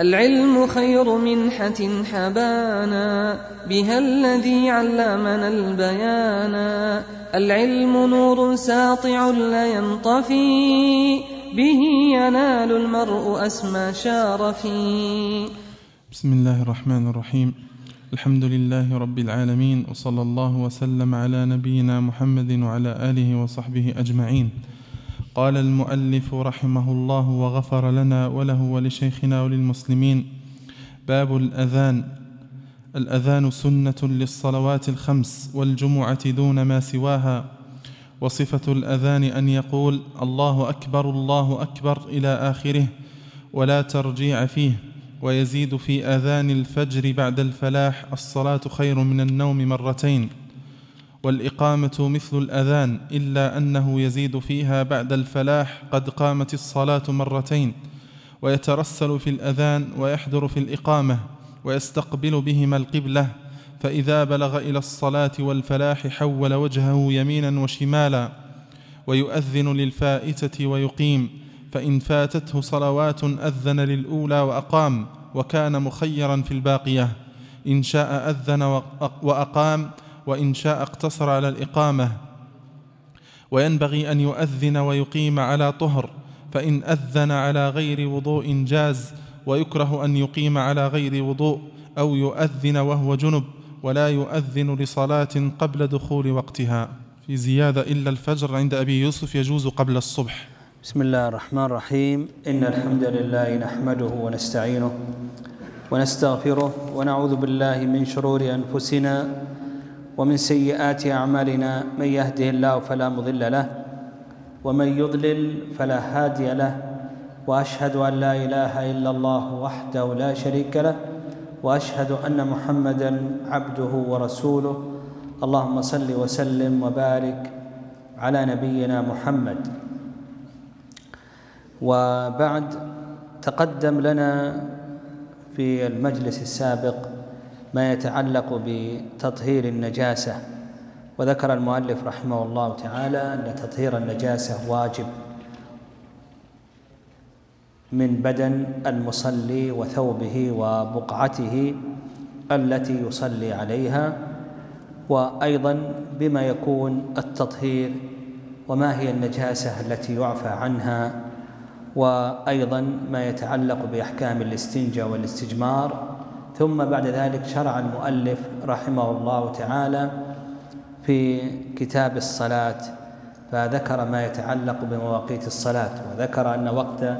العلم خير منحة حبانا بها الذي علمنا البيانا العلم نور ساطع لا ينطفي به ينال المرء أسمى شارفي. بسم الله الرحمن الرحيم. الحمد لله رب العالمين وصلى الله وسلم على نبينا محمد وعلى آله وصحبه أجمعين. قال المؤلف رحمه الله وغفر لنا وله ولشيخنا وللمسلمين باب الأذان. الأذان سنة للصلوات الخمس والجمعة دون ما سواها وصفة الأذان أن يقول الله أكبر الله أكبر إلى آخره ولا ترجيع فيه ويزيد في آذان الفجر بعد الفلاح الصلاة خير من النوم مرتين. والإقامة مثل الأذان إلا أنه يزيد فيها بعد الفلاح قد قامت الصلاة مرتين ويترسل في الأذان ويحضر في الإقامة ويستقبل بهما القبلة فإذا بلغ إلى الصلاة والفلاح حول وجهه يمينا وشمالا ويؤذن للفائتة ويقيم فإن فاتته صلوات أذن للأولى وأقام وكان مخيرا في الباقية إن شاء أذن وأقام وإن شاء اقتصر على الإقامة. وينبغي أن يؤذن ويقيم على طهر فإن أذن على غير وضوء جاز ويكره أن يقيم على غير وضوء أو يؤذن وهو جنب ولا يؤذن لصلاة قبل دخول وقتها. في زيادة إلا الفجر عند أبي يوسف يجوز قبل الصبح. بسم الله الرحمن الرحيم. إن الحمد لله نحمده ونستعينه ونستغفره ونعوذ بالله من شرور أنفسنا ومن سيئات أعمالنا من يهده الله فلا مضل له ومن يضلل فلا هادي له وأشهد أن لا إله إلا الله وحده لا شريك له وأشهد أن محمدا عبده ورسوله. اللهم صل وسلم وبارك على نبينا محمد. وبعد تقدم لنا في المجلس السابق ما يتعلق بتطهير النجاسة. وذكر المؤلف رحمه الله تعالى أن تطهير النجاسة واجب من بدن المصلي وثوبه وبقعته التي يصلي عليها وأيضا بما يكون التطهير وما هي النجاسة التي يعفى عنها وأيضا ما يتعلق بأحكام الاستنجاء والاستجمار ثم بعد ذلك شرع المؤلف رحمه الله تعالى في كتاب الصلاة فذكر ما يتعلق بمواقيت الصلاة وذكر أن وقت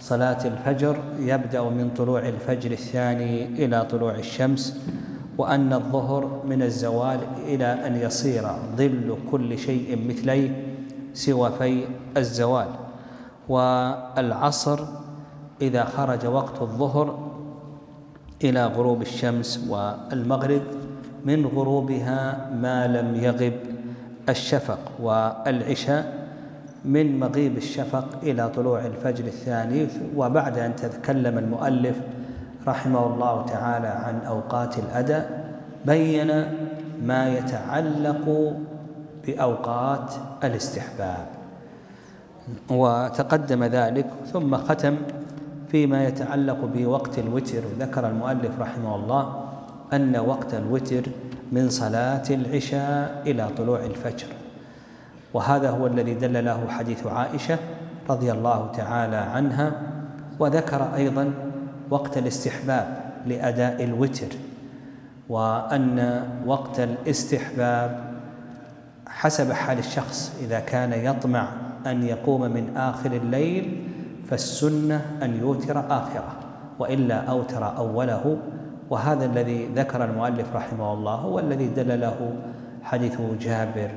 صلاة الفجر يبدأ من طلوع الفجر الثاني إلى طلوع الشمس وأن الظهر من الزوال إلى أن يصير ظل كل شيء مثليه سوى في الزوال. والعصر إذا خرج وقت الظهر إلى غروب الشمس والمغرب من غروبها ما لم يغب الشفق والعشاء من مغيب الشفق إلى طلوع الفجر الثاني وبعد أن تكلم المؤلف رحمه الله تعالى عن أوقات الأداء بين ما يتعلق بأوقات الاستحباب. وتقدم ذلك ثم ختم فيما يتعلق بوقت الوتر. ذكر المؤلف رحمه الله أن وقت الوتر من صلاة العشاء إلى طلوع الفجر. وهذا هو الذي دل له حديث عائشة رضي الله تعالى عنها. وذكر أيضا وقت الاستحباب لأداء الوتر وأن وقت الاستحباب حسب حال الشخص إذا كان يطمع أن يقوم من آخر الليل فالسنة أن يوتر آخره وإلا أوتر أوله. وهذا الذي ذكر المؤلف رحمه الله هو الذي دل له حديث جابر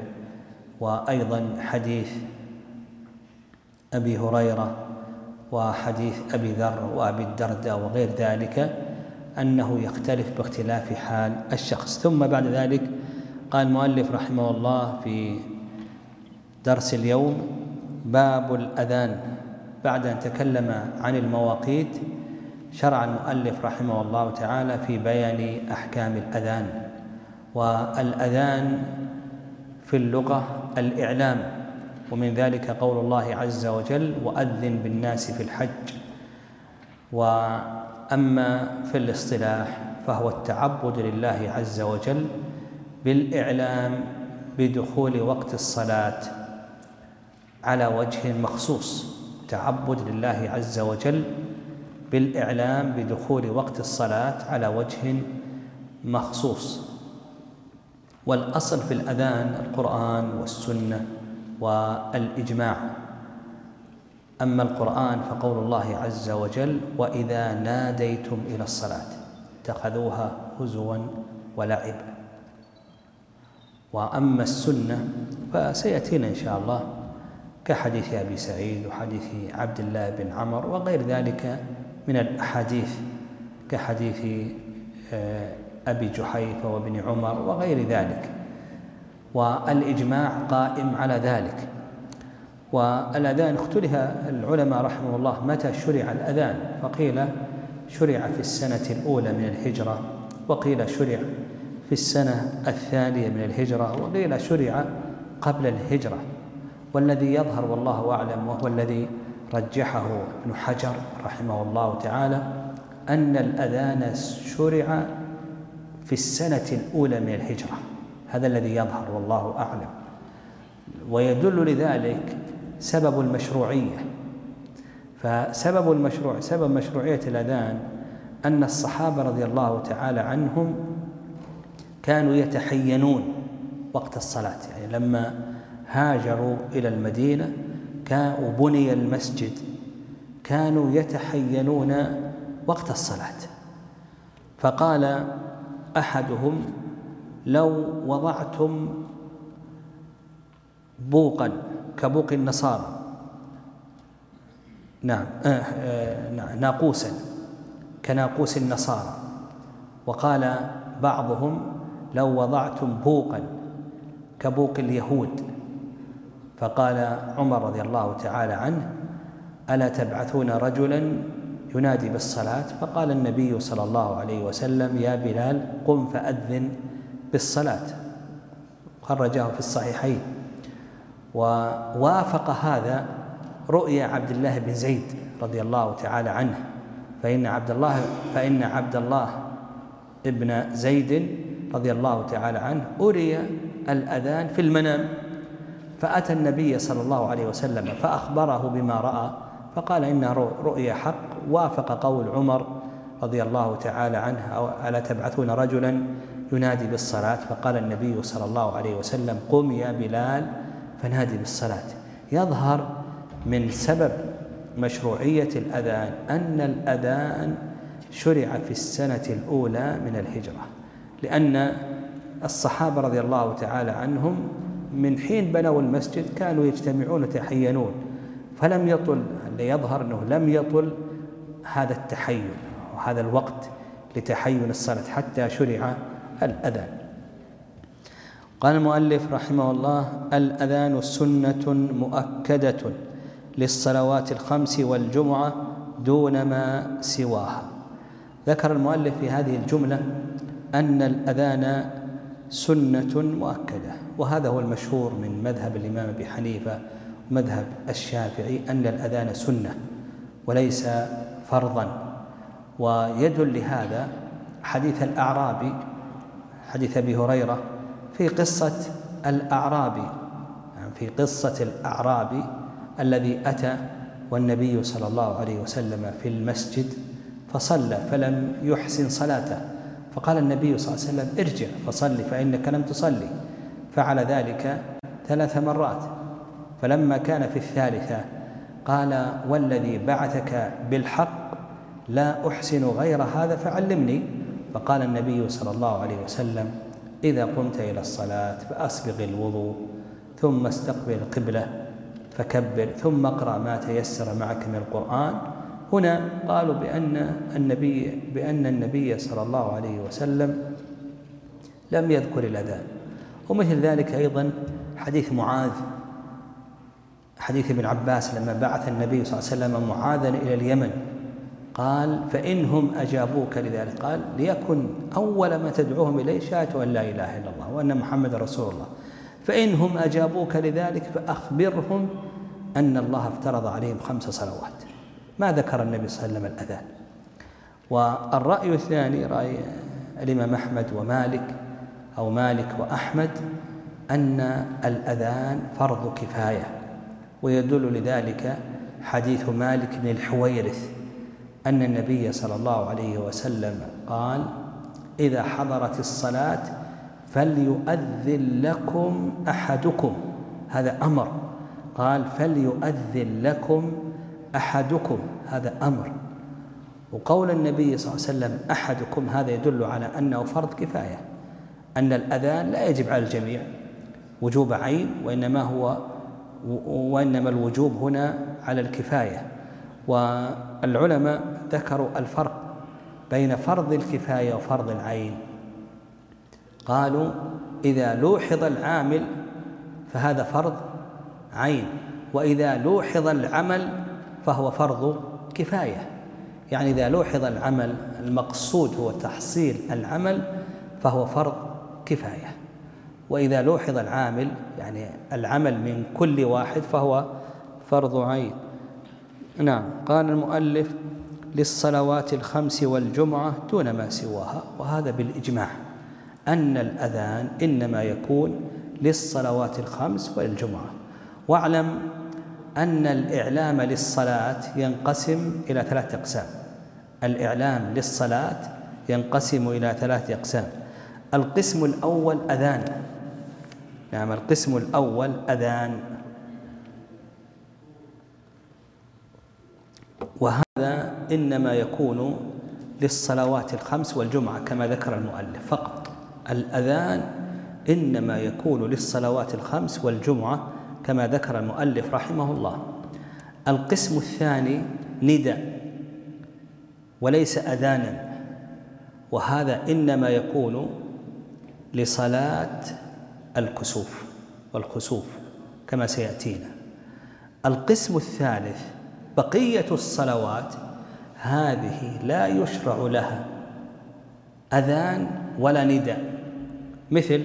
وأيضا حديث أبي هريرة وحديث أبي ذر وأبي الدرداء وغير ذلك أنه يختلف باختلاف حال الشخص. ثم بعد ذلك قال المؤلف رحمه الله في درس اليوم باب الأذان. بعد أن تكلم عن المواقيت شرع المؤلف رحمه الله تعالى في بيان أحكام الأذان والأذان في اللغة الإعلام. ومن ذلك قول الله عز وجل وأذن بالناس في الحج أما في الاصطلاح فهو التعبد لله عز وجل بالإعلام بدخول وقت الصلاة على وجه مخصوص. تعبد لله عز وجل بالإعلام بدخول وقت الصلاة على وجه مخصوص. والأصل في الأذان القرآن والسنة والإجماع. أما القرآن فقول الله عز وجل وإذا ناديتم إلى الصلاة اتخذوها هزوا ولعبا. وأما السنة فسيأتينا إن شاء الله كحديث أبي سعيد وحديث عبد الله بن عمر وغير ذلك من الأحاديث كحديث آه، أبي جحيفة وابن عمر وغير ذلك. والإجماع قائم على ذلك. والأذان اختلف العلماء رحمه الله متى شرع الأذان. فقيل شرع في السنة الأولى من الهجرة وقيل شرع في السنة الثانية من الهجرة وقيل شرع قبل الهجرة. والذي يظهر والله أعلم وهو الذي رجحه ابن حجر رحمه الله تعالى أن الأذان شرع في السنة الأولى من الهجرة. هذا الذي يظهر والله أعلم. ويدل لذلك سبب المشروعية. فسبب المشروع سبب مشروعية الأذان أن الصحابة رضي الله تعالى عنهم كانوا يتحينون وقت الصلاة. يعني لما هاجروا إلى المدينة وبني المسجد كانوا يتحينون وقت الصلاة. فقال أحدهم لو وضعتم بوقا كبوق النصارى نعم آه آه ناقوسا كناقوس النصارى. وقال بعضهم لو وضعتم بوقا كبوق اليهود فقال عمر رضي الله تعالى عنه ألا تبعثون رجلا ينادي بالصلاة؟ فقال النبي صلى الله عليه وسلم يا بلال قم فأذن بالصلاة. خرجه في الصحيحين. ووافق هذا رؤيا عبد الله بن زيد رضي الله تعالى عنه. فإن عبد الله فإن عبد الله ابن زيد رضي الله تعالى عنه أري الأذان في المنام. فأتى النبي صلى الله عليه وسلم فأخبره بما رأى فقال إن رؤيا حق وافق قول عمر رضي الله تعالى عنه ألا تبعثون رجلا ينادي بالصلاة؟ فقال النبي صلى الله عليه وسلم قم يا بلال فنادي بالصلاة. يظهر من سبب مشروعية الأذان أن الأذان شرع في السنة الأولى من الهجرة لأن الصحابة رضي الله تعالى عنهم من حين بنوا المسجد كانوا يجتمعون ويتحينون فلم يطل اللي يظهر أنه لم يطل هذا التحين وهذا الوقت لتحين الصلاة حتى شرع الأذان. قال المؤلف رحمه الله الأذان سنة مؤكدة للصلوات الخمس والجمعة دون ما سواها. ذكر المؤلف في هذه الجملة أن الأذان سنة مؤكدة. وهذا هو المشهور من مذهب الإمام أبي حنيفة ومذهب الشافعي أن الأذان سنة وليس فرضا. ويدل لهذا حديث الأعرابي حديث أبي هريرة في قصة الأعرابي يعني في قصة الأعرابي الذي أتى والنبي صلى الله عليه وسلم في المسجد فصلى فلم يحسن صلاته. فقال النبي صلى الله عليه وسلم ارجع فصل فإنك لم تصلي. فعل ذلك ثلاث مرات. فلما كان في الثالثة قال والذي بعثك بالحق لا أحسن غير هذا فعلمني. فقال النبي صلى الله عليه وسلم إذا قمت إلى الصلاة فأسبغ الوضوء ثم استقبل القبلة فكبر ثم اقرأ ما تيسر معك من القرآن. هنا قالوا بأن النبي بأن النبي صلى الله عليه وسلم لم يذكر الأذان. ومثل ذلك أيضا حديث معاذ حديث ابن عباس لما بعث النبي صلى الله عليه وسلم معاذا إلى اليمن قال فإنهم أجابوك لذلك. قال ليكن أول ما تدعوهم إليه شهادة أن لا إله إلا الله وأن محمد رسول الله. فإنهم أجابوك لذلك فأخبرهم أن الله افترض عليهم خمس صلوات. ما ذكر النبي صلى الله عليه وسلم الأذان. والرأي الثاني رأي الإمام أحمد ومالك أو مالك وأحمد أن الأذان فرض كفاية ويدل لذلك حديث مالك بن الحويرث أن النبي صلى الله عليه وسلم قال إذا حضرت الصلاة فليؤذن لكم أحدكم. هذا أمر. قال فليؤذن لكم أحدكم. هذا أمر. وقول النبي صلى الله عليه وسلم أحدكم هذا يدل على أنه فرض كفاية. أن الأذان لا يجب على الجميع وجوب عين وإنما هو وإنما الوجوب هنا على الكفاية. والعلماء ذكروا الفرق بين فرض الكفاية وفرض العين. قالوا إذا لوحظ العامل فهذا فرض عين وإذا لوحظ العمل فهو فرض كفاية. يعني إذا لوحظ العمل المقصود هو تحصيل العمل فهو فرض كفاية. وإذا لوحظ العامل يعني العمل من كل واحد فهو فرض عين. نعم قال المؤلف للصلوات الخمس والجمعة دون ما سواها. وهذا بالإجماع. أن الأذان إنما يكون للصلوات الخمس والجمعة. واعلم أن الإعلام للصلاة ينقسم إلى ثلاثة أقسام. الإعلام للصلاة ينقسم إلى ثلاثة أقسام. القسم الأول أذان. نعم القسم الأول أذان. وهذا إنما يكون للصلوات الخمس والجمعة كما ذكر المؤلف. فقط الأذان إنما يكون للصلوات الخمس والجمعة كما ذكر المؤلف رحمه الله. القسم الثاني نداء وليس أذانا. وهذا إنما يكون لصلاة الكسوف والخسوف كما سيأتينا. القسم الثالث بقية الصلوات هذه لا يشرع لها أذان ولا نداء. مثل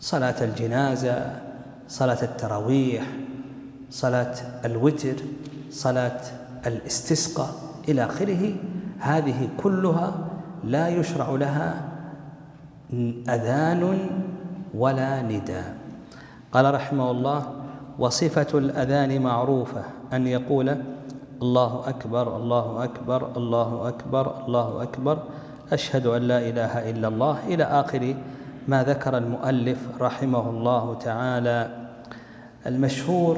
صلاة الجنازة صلاة التراويح صلاة الوتر صلاة الاستسقاء إلى آخره هذه كلها لا يشرع لها أذان ولا نداء. قال رحمه الله وصفة الأذان معروفة أن يقول الله أكبر الله أكبر الله أكبر الله أكبر أشهد أن لا إله إلا الله. إلى آخر ما ذكر المؤلف رحمه الله تعالى. المشهور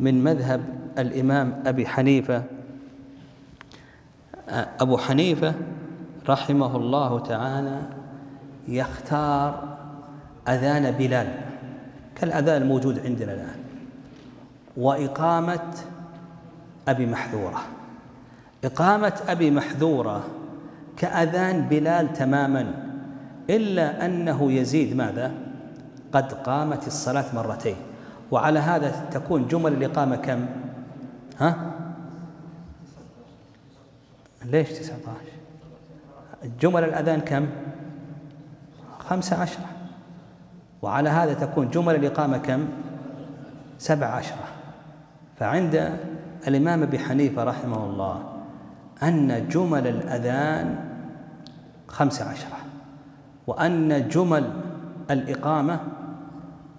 من مذهب الإمام أبي حنيفة أبو حنيفة رحمه الله تعالى يختار أذان بلال كالأذان الموجود عندنا الآن وإقامة أبي محذورة إقامة أبي محذورة كأذان بلال تماما إلا أنه يزيد ماذا؟ قد قامت الصلاة مرتين وعلى هذا تكون جمل الإقامة كم؟ ها؟ ليش 19 جمل الأذان كم؟ خمسة عشرة. وعلى هذا تكون جمل الإقامة كم؟ سبع عشرة. فعند الإمام أبي حنيفة رحمه الله أن جمل الأذان خمس عشرة. وأن جمل الإقامة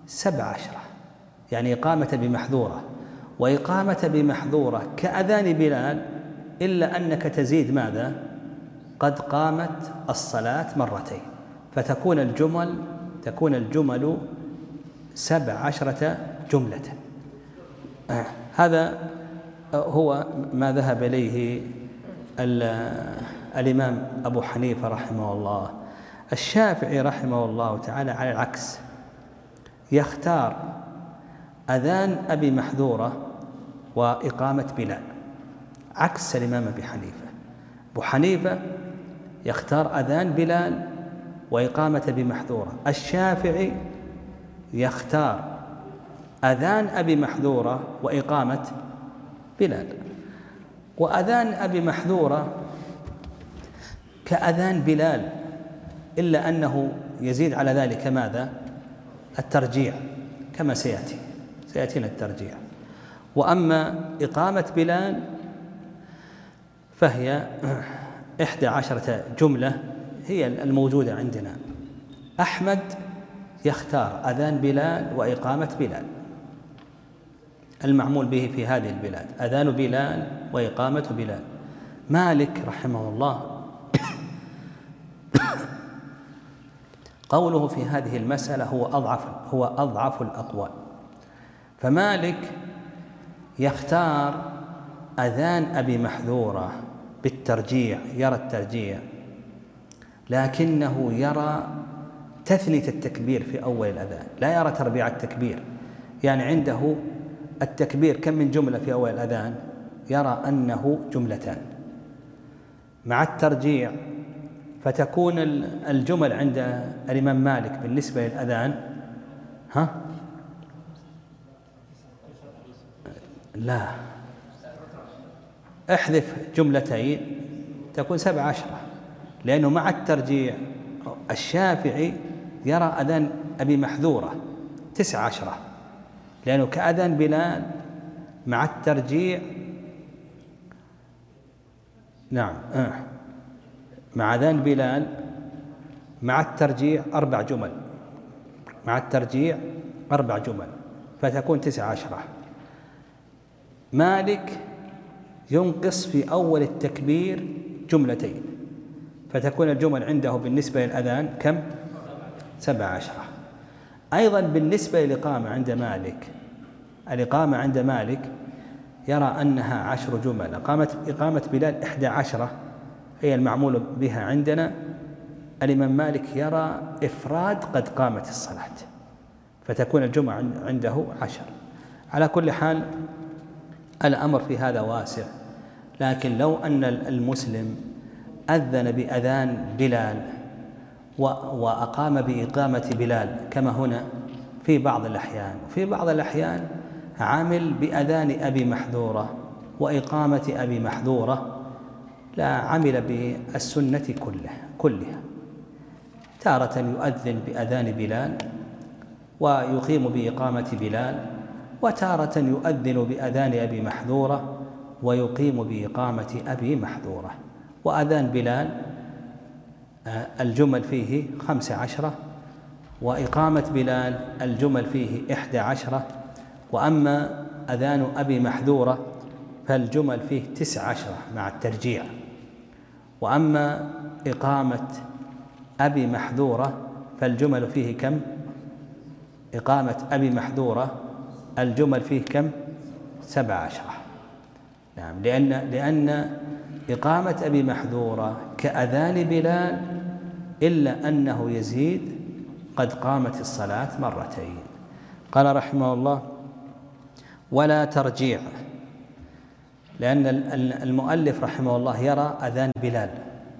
سبع عشرة. يعني إقامة بمحذورة وإقامة بمحذورة كأذان بلال إلا أنك تزيد ماذا؟ قد قامت الصلاة مرتين. فتكون الجمل تكون الجمل سبع عشرة جملة. هذا هو ما ذهب إليه الإمام أبو حنيفة رحمه الله. الشافعي رحمه الله تعالى على العكس. يختار أذان أبي محذورة وإقامة بلال. عكس الإمام أبي حنيفة. أبو حنيفة يختار أذان بلال وإقامة أبي محذورة الشافعي يختار أذان أبي محذورة وإقامة بلال. وأذان أبي محذورة كأذان بلال إلا أنه يزيد على ذلك ماذا؟ الترجيع كما سيأتي. سيأتينا الترجيع. وأما إقامة بلال فهي إحدى عشرة جملة هي الموجودة عندنا. أحمد يختار أذان بلال وإقامة بلال. المعمول به في هذه البلاد أذان بلال وإقامة بلال. مالك رحمه الله قوله في هذه المسألة هو أضعف هو أضعف الأقوال. فمالك يختار أذان أبي محذورة بالترجيع يرى الترجيع لكنه يرى تثنية التكبير في أول الأذان لا يرى تربيع التكبير. يعني عنده التكبير كم من جملة في أول الأذان؟ يرى أنه جملتان. مع الترجيع فتكون الجمل عند الإمام مالك بالنسبة للأذان ها؟ لا. احذف جملتين تكون سبع عشرة. لأنه مع الترجيع الشافعي يرى أذان أبي محذورة تسع عشرة. لأنه كأذان بلال مع الترجيع نعم آه. مع أذان بلال مع الترجيع أربع جمل. مع الترجيع أربع جمل فتكون تسع عشرة. مالك ينقص في أول التكبير جملتين. فتكون الجمل عنده بالنسبة للأذان كم؟ سبع عشرة. أيضا بالنسبة للإقامة عند مالك الإقامة عند مالك يرى أنها عشر جمل. إقامة إقامة بلال إحدى عشرة هي المعمول بها عندنا. الإمام مالك يرى إفراد قد قامت الصلاة فتكون الجمعة عنده عشر. على كل حال الأمر في هذا واسع لكن لو أن المسلم أذن بأذان بلال وأقام بإقامة بلال كما هنا في بعض الأحيان. في بعض الأحيان عمل بأذان أبي محذورة وإقامة أبي محذورة لا عمل بالسنة كله كلها. تارة يؤذن بأذان بلال ويقيم بإقامة بلال وتارة يؤذن بأذان أبي محذورة ويقيم بإقامة أبي محذورة. وأذان بلال آه، الجمل فيه خمس عشرة وإقامة بلال الجمل فيه إحدى عشرة وأما أذان أبي محذورة فالجمل فيه تسع عشرة مع الترجيع وأما إقامة أبي محذورة فالجمل فيه كم؟ إقامة أبي محذورة الجمل فيه كم؟ سبع عشرة نعم لأن لأن إقامة أبي محذورة كأذان بلال إلا أنه يزيد قد قامت الصلاة مرتين. قال رحمه الله ولا ترجيع لأن المؤلف رحمه الله يرى أذان بلال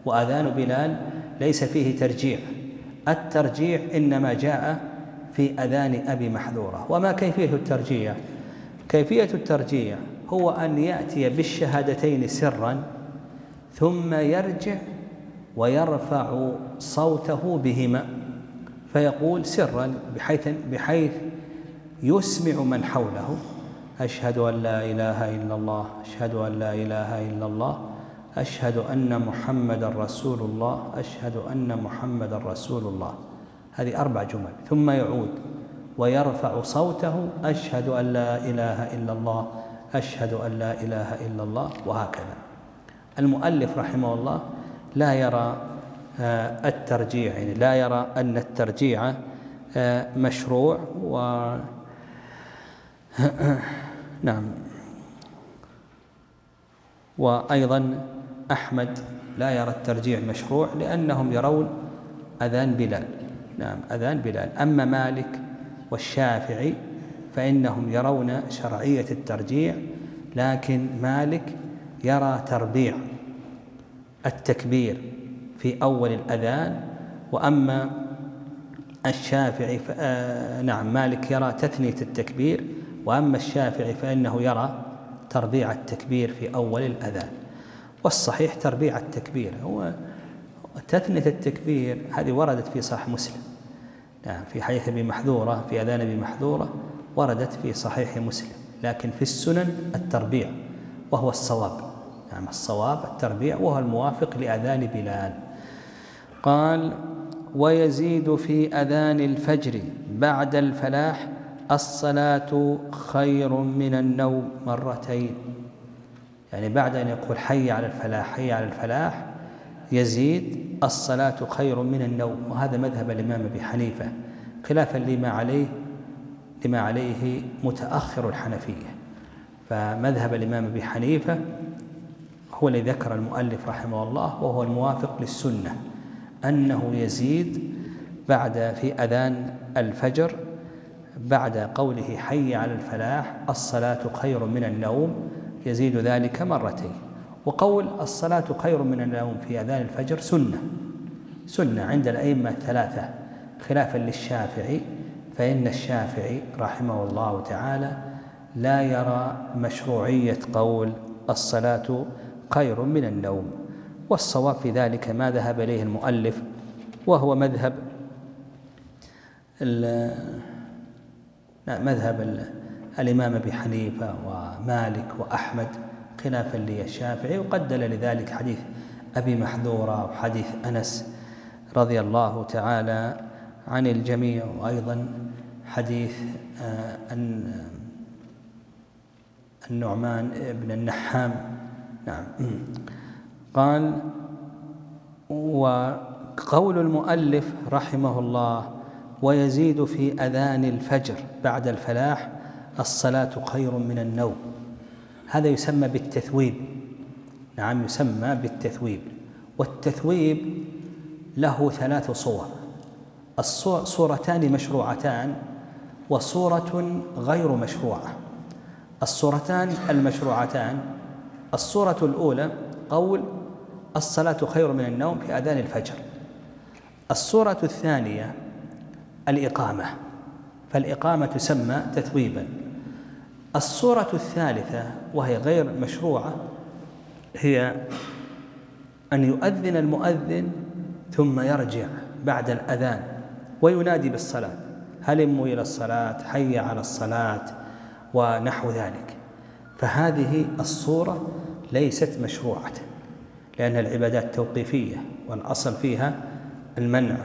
وأذان بلال ليس فيه ترجيع. الترجيع إنما جاء في أذان أبي محذورة. وما كيفية الترجيع؟ كيفية الترجيع هو أن يأتي بالشهادتين سرا ثم يرجع ويرفع صوته بهما فيقول سرا بحيث بحيث يسمع من حوله أشهد أن لا إله إلا الله أشهد أن لا إله إلا الله أشهد أن محمد رسول الله أشهد أن محمد رسول الله. هذه أربع جمل. ثم يعود ويرفع صوته أشهد أن لا إله إلا الله أشهد أن لا إله إلا الله وهكذا. المؤلف رحمه الله لا يرى آه، الترجيع يعني لا يرى أن الترجيع آه، مشروع و نعم. وأيضا أحمد لا يرى الترجيع مشروع لأنهم يرون أذان بلال. نعم أذان بلال. أما مالك والشافعي فإنهم يرون شرعية الترجيع لكن مالك يرى تربيع. التكبير في أول الأذان وأما الشافعي آه نعم مالك يرى تثنية التكبير وأما الشافعي فإنه يرى تربيع التكبير في أول الأذان. والصحيح تربيع التكبير هو تثنية التكبير هذه وردت في صحيح مسلم. نعم في حديث أبي محذورة في أذان أبي محذورة وردت في صحيح مسلم لكن في السنن التربيع وهو الصواب. نعم الصواب التربيع وهو الموافق لأذان بلال. قال ويزيد في أذان الفجر بعد الفلاح الصلاة خير من النوم مرتين. يعني بعد أن يقول حي على الفلاح حي على الفلاح يزيد الصلاة خير من النوم. وهذا مذهب الإمام أبي حنيفة خلافا لما عليه لما عليه متأخر الحنفية. فمذهب الإمام أبي حنيفة هو الذي ذكر المؤلف رحمه الله وهو الموافق للسنة أنه يزيد بعد في أذان الفجر بعد قوله حي على الفلاح الصلاة خير من النوم يزيد ذلك مرتين. وقول الصلاة خير من النوم في أذان الفجر سنة. سنة عند الأئمة الثلاثة خلافا للشافعي فإن الشافعي رحمه الله تعالى لا يرى مشروعية قول الصلاة خير من النوم والصواب في ذلك ما ذهب إليه المؤلف وهو مذهب مذهب الإمام أبي حنيفة ومالك وأحمد خلافا للشافعي وقدل لذلك حديث أبي محذورة وحديث أنس رضي الله تعالى عن الجميع وأيضا حديث آه، النعمان بن النحام نعم. قال وقول المؤلف رحمه الله ويزيد في أذان الفجر بعد الفلاح الصلاة خير من النوم. هذا يسمى بالتثويب. نعم يسمى بالتثويب. والتثويب له ثلاث صور. الصورتان مشروعتان وصورة غير مشروعة. الصورتان المشروعتان الصورة الأولى قول الصلاة خير من النوم في أذان الفجر. الصورة الثانية الإقامة. فالإقامة تسمى تثويبا. الصورة الثالثة وهي غير مشروعة هي أن يؤذن المؤذن ثم يرجع بعد الأذان وينادي بالصلاة. هلموا إلى الصلاة حي على الصلاة ونحو ذلك. فهذه الصورة ليست مشروعة لأن العبادات توقيفية والأصل فيها المنع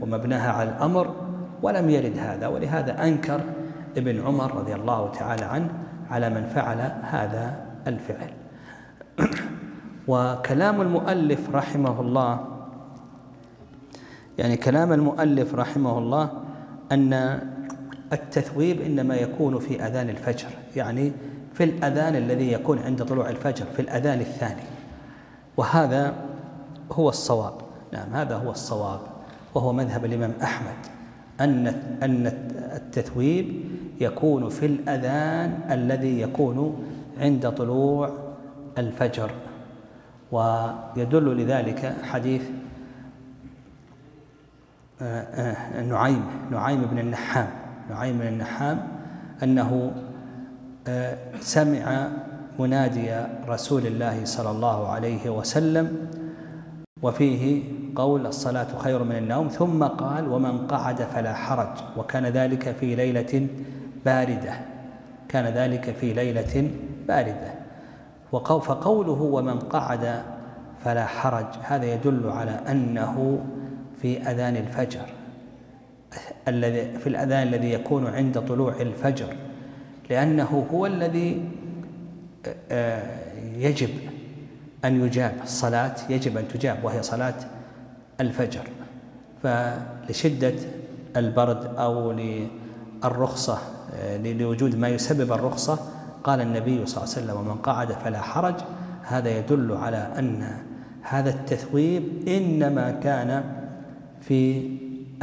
ومبناها على الأمر ولم يرد هذا ولهذا أنكر ابن عمر رضي الله تعالى عنه على من فعل هذا الفعل. وكلام المؤلف رحمه الله يعني كلام المؤلف رحمه الله أن التثويب إنما يكون في أذان الفجر يعني في الأذان الذي يكون عند طلوع الفجر في الأذان الثاني. وهذا هو الصواب. نعم هذا هو الصواب وهو مذهب الإمام أحمد أن أن التثويب يكون في الأذان الذي يكون عند طلوع الفجر. ويدل لذلك حديث آه، آه، نعيم نعيم بن النحام نعيم بن النحام أنه سمع منادي رسول الله صلى الله عليه وسلم وفيه قول الصلاة خير من النوم ثم قال ومن قعد فلا حرج. وكان ذلك في ليلة باردة. كان ذلك في ليلة باردة. فقوله ومن قعد فلا حرج هذا يدل على أنه في أذان الفجر الذي في الأذان الذي يكون عند طلوع الفجر. لأنه هو الذي آه، يجب أن يجاب. الصلاة يجب أن تجاب وهي صلاة الفجر. فلشدة البرد أو للرخصة آه، لوجود ما يسبب الرخصة قال النبي صلى الله عليه وسلم ومن قعد فلا حرج. هذا يدل على أن هذا التثويب إنما كان في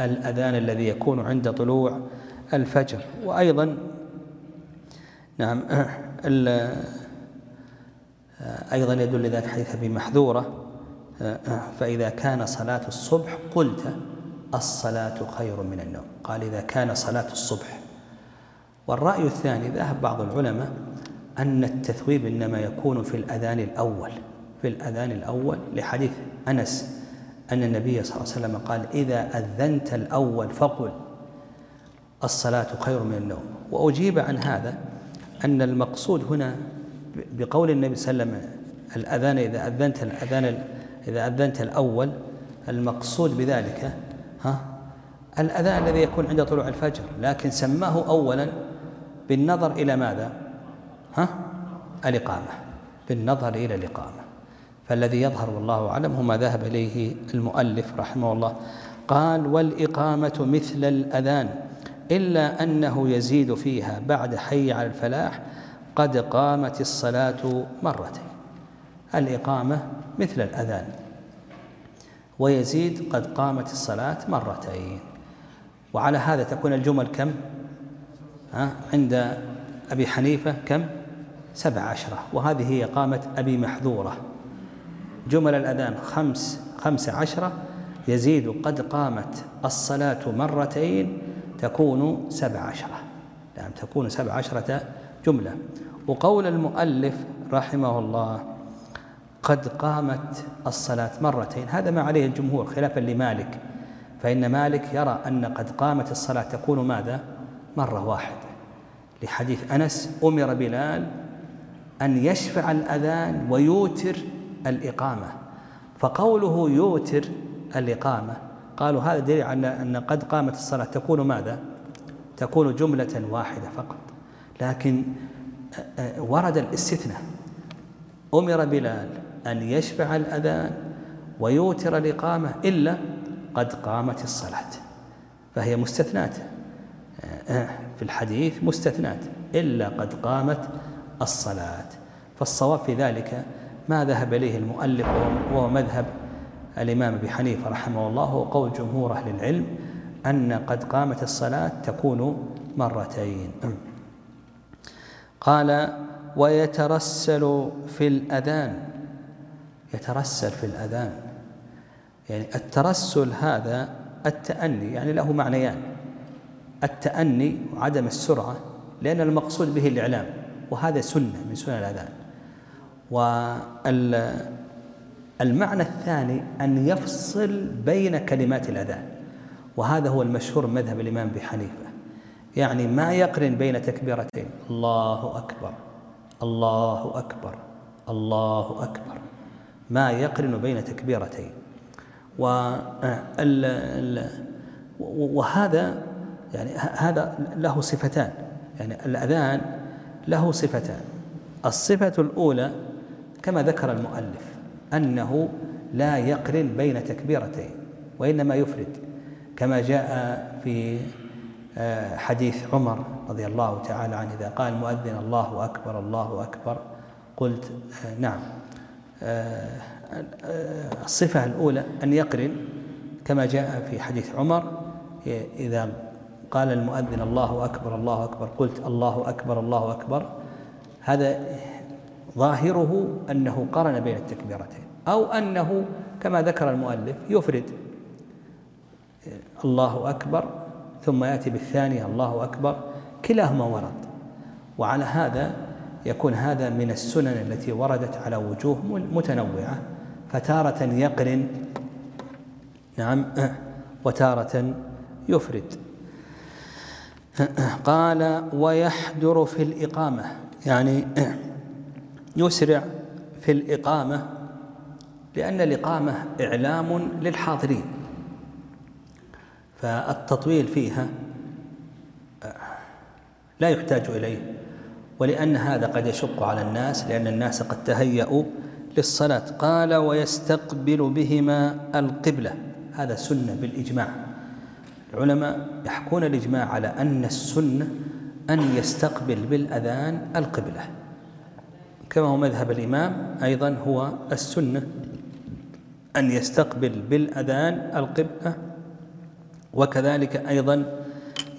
الأذان الذي يكون عند طلوع الفجر. وأيضا نعم. أيضا يدل ذلك حديث أبي محذورة فإذا كان صلاة الصبح قلت الصلاة خير من النوم. قال إذا كان صلاة الصبح. والرأي الثاني ذهب بعض العلماء أن التثويب إنما يكون في الأذان الأول. في الأذان الأول لحديث أنس أن النبي صلى الله عليه وسلم قال إذا أذنت الأول فقل الصلاة خير من النوم. وأجيب عن هذا أن المقصود هنا بقول النبي صلى الله عليه وسلم الأذان إذا أذنت الأذان إذا أذنت الأول المقصود بذلك ها الأذان الذي يكون عند طلوع الفجر لكن سماه أولا بالنظر إلى ماذا؟ ها؟ الإقامة بالنظر إلى الإقامة. فالذي يظهر والله أعلم هو ما ذهب إليه المؤلف رحمه الله قال والإقامة مثل الأذان. إلا أنه يزيد فيها بعد حي على الفلاح قد قامت الصلاة مرتين. الإقامة مثل الأذان. ويزيد قد قامت الصلاة مرتين. وعلى هذا تكون الجمل كم؟ ها؟ عند أبي حنيفة كم؟ سبع عشرة. وهذه هي قامة أبي محذورة. جمل الأذان خمس خمس عشرة. يزيد قد قامت الصلاة مرتين. تكون سبع عشرة. نعم تكون سبع عشرة جملة. وقول المؤلف رحمه الله قد قامت الصلاة مرتين. هذا ما عليه الجمهور خلافا لمالك. فإن مالك يرى أن قد قامت الصلاة تكون ماذا؟ مرة واحدة. لحديث أنس أمر بلال أن يشفع الأذان ويوتر الإقامة. فقوله يوتر الإقامة قالوا هذا دليل على أن قد قامت الصلاة تكون ماذا؟ تكون جملة واحدة فقط. لكن ورد الاستثناء. أمر بلال أن يشفع الأذان ويوتر الإقامة إلا قد قامت الصلاة. فهي مستثنات في الحديث مستثنات إلا قد قامت الصلاة. فالصواب في ذلك ما ذهب إليه المؤلف وهو مذهب الإمام أبي حنيفة رحمه الله هو قول جمهور أهل العلم أن قد قامت الصلاة تكون مرتين. قال ويترسل في الأذان. يترسل في الأذان. يعني الترسل هذا التأني يعني له معنيان. التأني وعدم السرعة لأن المقصود به الإعلام وهذا سنة من سنن الأذان. والمعنى الثاني أن يفصل بين كلمات الأذان. وهذا هو المشهور مذهب الإمام أبي حنيفة. يعني ما يقرن بين تكبيرتين. الله أكبر الله أكبر الله أكبر. ما يقرن بين تكبيرتين. وهذا يعني هذا له صفتان. يعني الأذان له صفتان. الصفة الأولى كما ذكر المؤلف. أنه لا يقرن بين تكبيرتين وإنما يفرد. كما جاء في آه، حديث عمر رضي الله تعالى عنه إذا قال المؤذن الله أكبر الله أكبر. قلت آه، نعم. آه، الصفة الأولى أن يقرن كما جاء في حديث عمر إذا قال المؤذن الله أكبر الله أكبر. قلت الله أكبر الله أكبر. هذا ظاهره أنه قرن بين التكبيرتين أو أنه كما ذكر المؤلف يفرد الله أكبر ثم يأتي بالثانية الله أكبر كلاهما ورد. وعلى هذا يكون هذا من السنن التي وردت على وجوه متنوعة فتارة يقرن نعم وتارة يفرد. قال ويحدر في الإقامة يعني يسرع في الإقامة لأن الإقامة إعلام للحاضرين. فالتطويل فيها لا يحتاج إليه ولأن هذا قد يشق على الناس لأن الناس قد تهيأوا للصلاة. قال ويستقبل بهما القبلة. هذا سنة بالإجماع. العلماء يحكون الإجماع على أن السنة أن يستقبل بالأذان القبلة. كما هو مذهب الإمام أيضا هو السنة أن يستقبل بالأذان القبلة وكذلك أيضا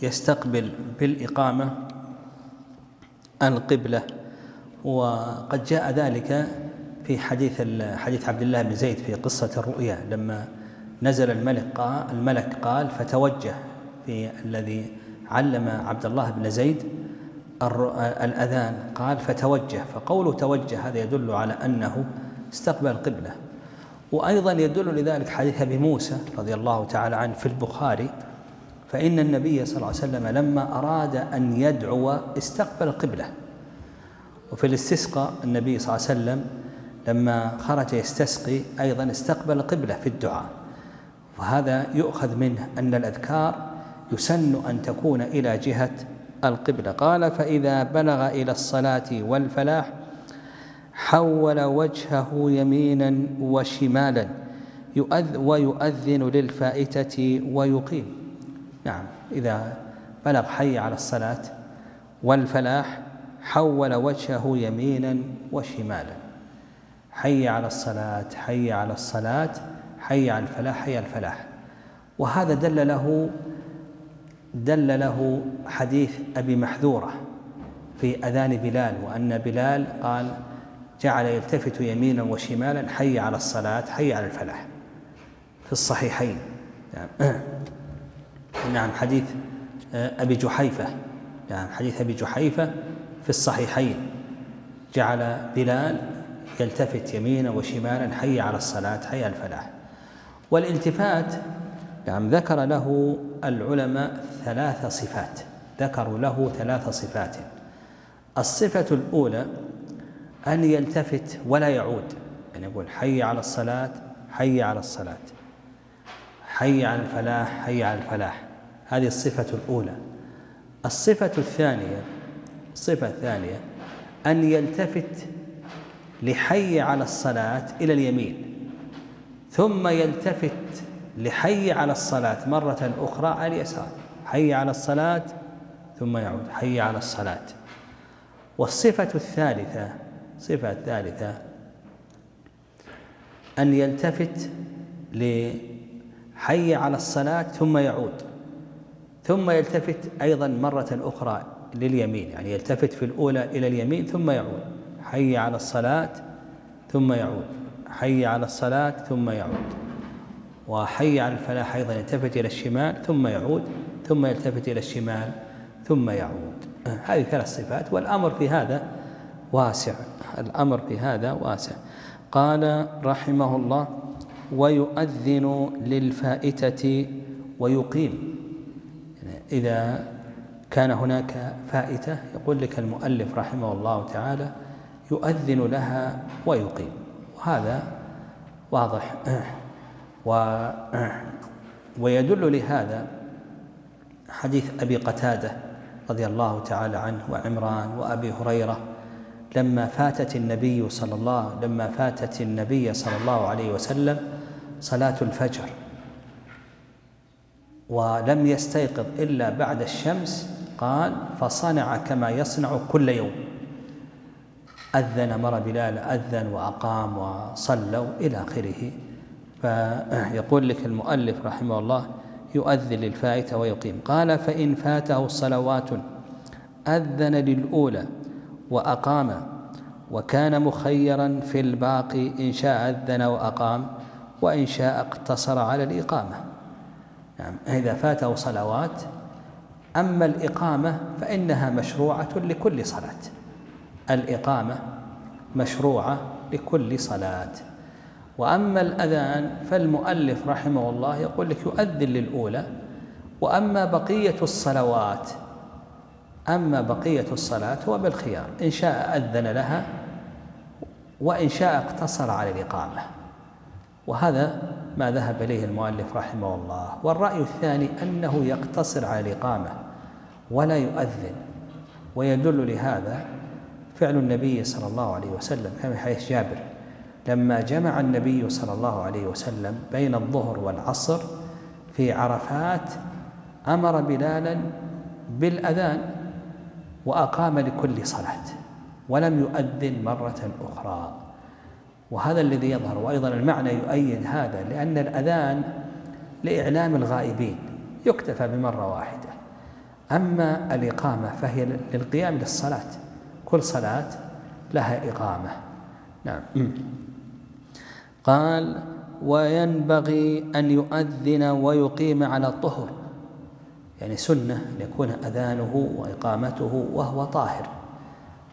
يستقبل بالإقامة القبلة. وقد جاء ذلك في حديث حديث عبد الله بن زيد في قصة الرؤيا لما نزل الملك قال الملك قال فتوجه في الذي علم عبد الله بن زيد الأذان. قال فتوجه. فقوله توجه هذا يدل على أنه استقبل القبلة وأيضا يدل لذلك حديث أبي موسى رضي الله تعالى عنه في البخاري. فإن النبي صلى الله عليه وسلم لما أراد أن يدعو استقبل القبلة وفي الاستسقاء النبي صلى الله عليه وسلم لما خرج يستسقي أيضا استقبل القبلة في الدعاء. وهذا يؤخذ منه أن الأذكار يسن أن تكون إلى جهة القبلة. قال فإذا بلغ إلى الصلاة والفلاح حول وجهه يمينا وشمالا يؤذ ويؤذن للفائتة ويقيم. نعم إذا بلغ حي على الصلاة والفلاح حول وجهه يمينا وشمالا. حي على الصلاة حي على الصلاة حي على الفلاح حي على الفلاح. وهذا دل له دل له حديث أبي محذورة في أذان بلال وأن بلال قال جعل يلتفت يمينا وشمالا حي على الصلاة حي على الفلاح. في الصحيحين. نعم, نعم حديث أبي جحيفة. نعم حديث أبي جحيفة في الصحيحين. جعل بلال يلتفت يمينا وشمالا حي على الصلاة حي على الفلاح. والالتفات نعم ذكر له العلماء ثلاث صفات. ذكروا له ثلاث صفات. الصفة الأولى أن يلتفت ولا يعود. يعني يقول حي على الصلاة حي على الصلاة. حي على الفلاح حي على الفلاح. هذه الصفة الأولى. الصفة الثانية الصفة الثانية أن يلتفت لحي على الصلاة إلى اليمين. ثم يلتفت لحي على الصلاة مرة أخرى على اليسار حي على الصلاة ثم يعود. حي على الصلاة. والصفة الثالثة الصفة الثالثة أن يلتفت لحي على الصلاة ثم يعود. ثم يلتفت أيضا مرة أخرى لليمين. يعني يلتفت في الأولى إلى اليمين ثم يعود. حي على الصلاة ثم يعود. حي على الصلاة ثم يعود. وحي على الفلاح أيضا يلتفت إلى الشمال ثم يعود ثم يلتفت إلى الشمال ثم يعود. هذه ثلاث صفات والأمر في هذا واسع. الأمر في هذا واسع. قال رحمه الله ويؤذن للفائتة ويقيم. يعني إذا كان هناك فائتة يقول لك المؤلف رحمه الله تعالى يؤذن لها ويقيم. وهذا واضح. و ويدل لهذا حديث أبي قتادة رضي الله تعالى عنه وعمران وأبي هريرة لما فاتت النبي صلى الله لما فاتت النبي صلى الله عليه وسلم صلاة الفجر. ولم يستيقظ إلا بعد الشمس قال فصنع كما يصنع كل يوم. أذن مر بلال أذن وأقام وصلوا إلى آخره. فيقول لك المؤلف رحمه الله يؤذن للفائت ويقيم. قال فإن فاته صلوات أذن للأولى وأقام وكان مخيرا في الباقي إن شاء أذن وأقام وإن شاء اقتصر على الإقامة. يعني إذا فاته صلوات أما الإقامة فإنها مشروعة لكل صلاة. الإقامة مشروعة لكل صلاة. وأما الأذان فالمؤلف رحمه الله يقول لك يؤذن للأولى وأما بقية الصلوات أما بقية الصلاة هو بالخيار إن شاء أذن لها وإن شاء اقتصر على الإقامة. وهذا ما ذهب إليه المؤلف رحمه الله. والرأي الثاني أنه يقتصر على الإقامة ولا يؤذن ويدل لهذا فعل النبي صلى الله عليه وسلم كما حديث جابر. لما جمع النبي صلى الله عليه وسلم بين الظهر والعصر في عرفات أمر بلالا بالأذان وأقام لكل صلاة ولم يؤذن مرة أخرى. وهذا الذي يظهر وأيضا المعنى يؤيد هذا لأن الأذان لإعلام الغائبين يكتفى بمرة واحدة. أما الإقامة فهي للقيام للصلاة كل صلاة لها إقامة. نعم. قال وينبغي أن يؤذن ويقيم على الطهر. يعني سنة يكون أذانه وإقامته وهو طاهر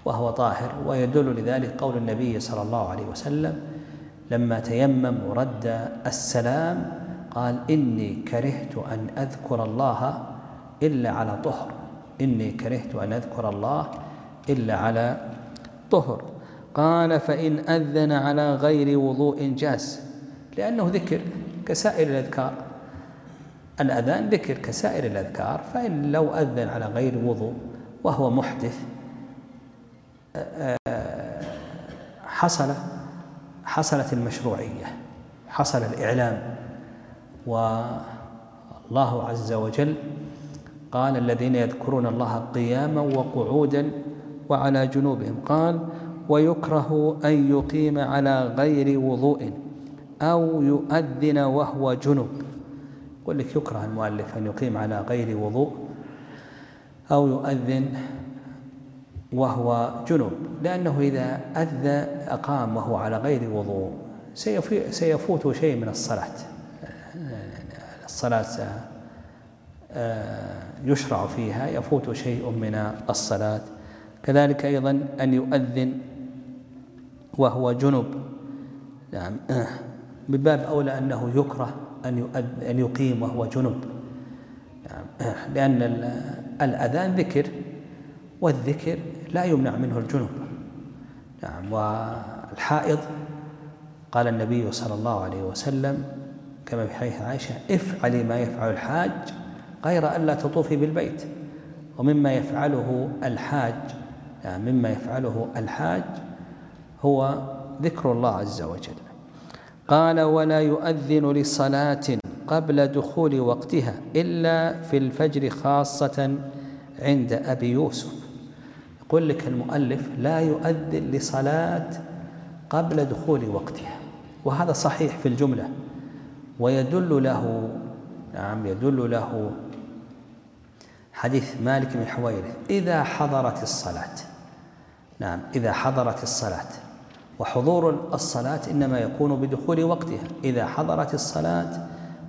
وهو طاهر. ويدل لذلك قول النبي صلى الله عليه وسلم لما تيمم ورد السلام قال إني كرهت أن أذكر الله إلا على طهر. إني كرهت أن أذكر الله إلا على طهر. قال فإن أذن على غير وضوء جاز لأنه ذكر كسائر الأذكار. الأذان ذكر كسائر الأذكار فإن لو أذن على غير وضوء وهو محدث حصل حصلت المشروعية حصل الإعلام. والله عز وجل قال الذين يذكرون الله قياما وقعودا وعلى جنوبهم قال ويكره أن يقيم على غير وضوء أو يؤذن وهو جنب. يقول لك يكره المؤلف أن يقيم على غير وضوء أو يؤذن وهو جنب لأنه إذا أذى أقام وهو على غير وضوء سيفوت شيء من الصلاة. الصلاة آه، يشرع فيها يفوت شيء من الصلاة. كذلك أيضا أن يؤذن وهو جنب. نعم. من باب أولى أنه يكره أن أن يقيم وهو جنب. نعم. لأن الأذان ذكر والذكر لا يمنع منه الجنب. نعم. والحائض قال النبي صلى الله عليه وسلم كما في حديث عائشة افعلي ما يفعل الحاج غير ألا تطوفي بالبيت. ومما يفعله الحاج يعني مما يفعله الحاج هو ذكر الله عز وجل. قال ولا يؤذن لصلاة قبل دخول وقتها إلا في الفجر خاصة عند أبي يوسف. يقول لك المؤلف لا يؤذن لصلاة قبل دخول وقتها. وهذا صحيح في الجملة. ويدل له نعم يدل له حديث مالك بن حويرث إذا حضرت الصلاة. نعم إذا حضرت الصلاة. وحضور الصلاة إنما يكون بدخول وقتها. إذا حضرت الصلاة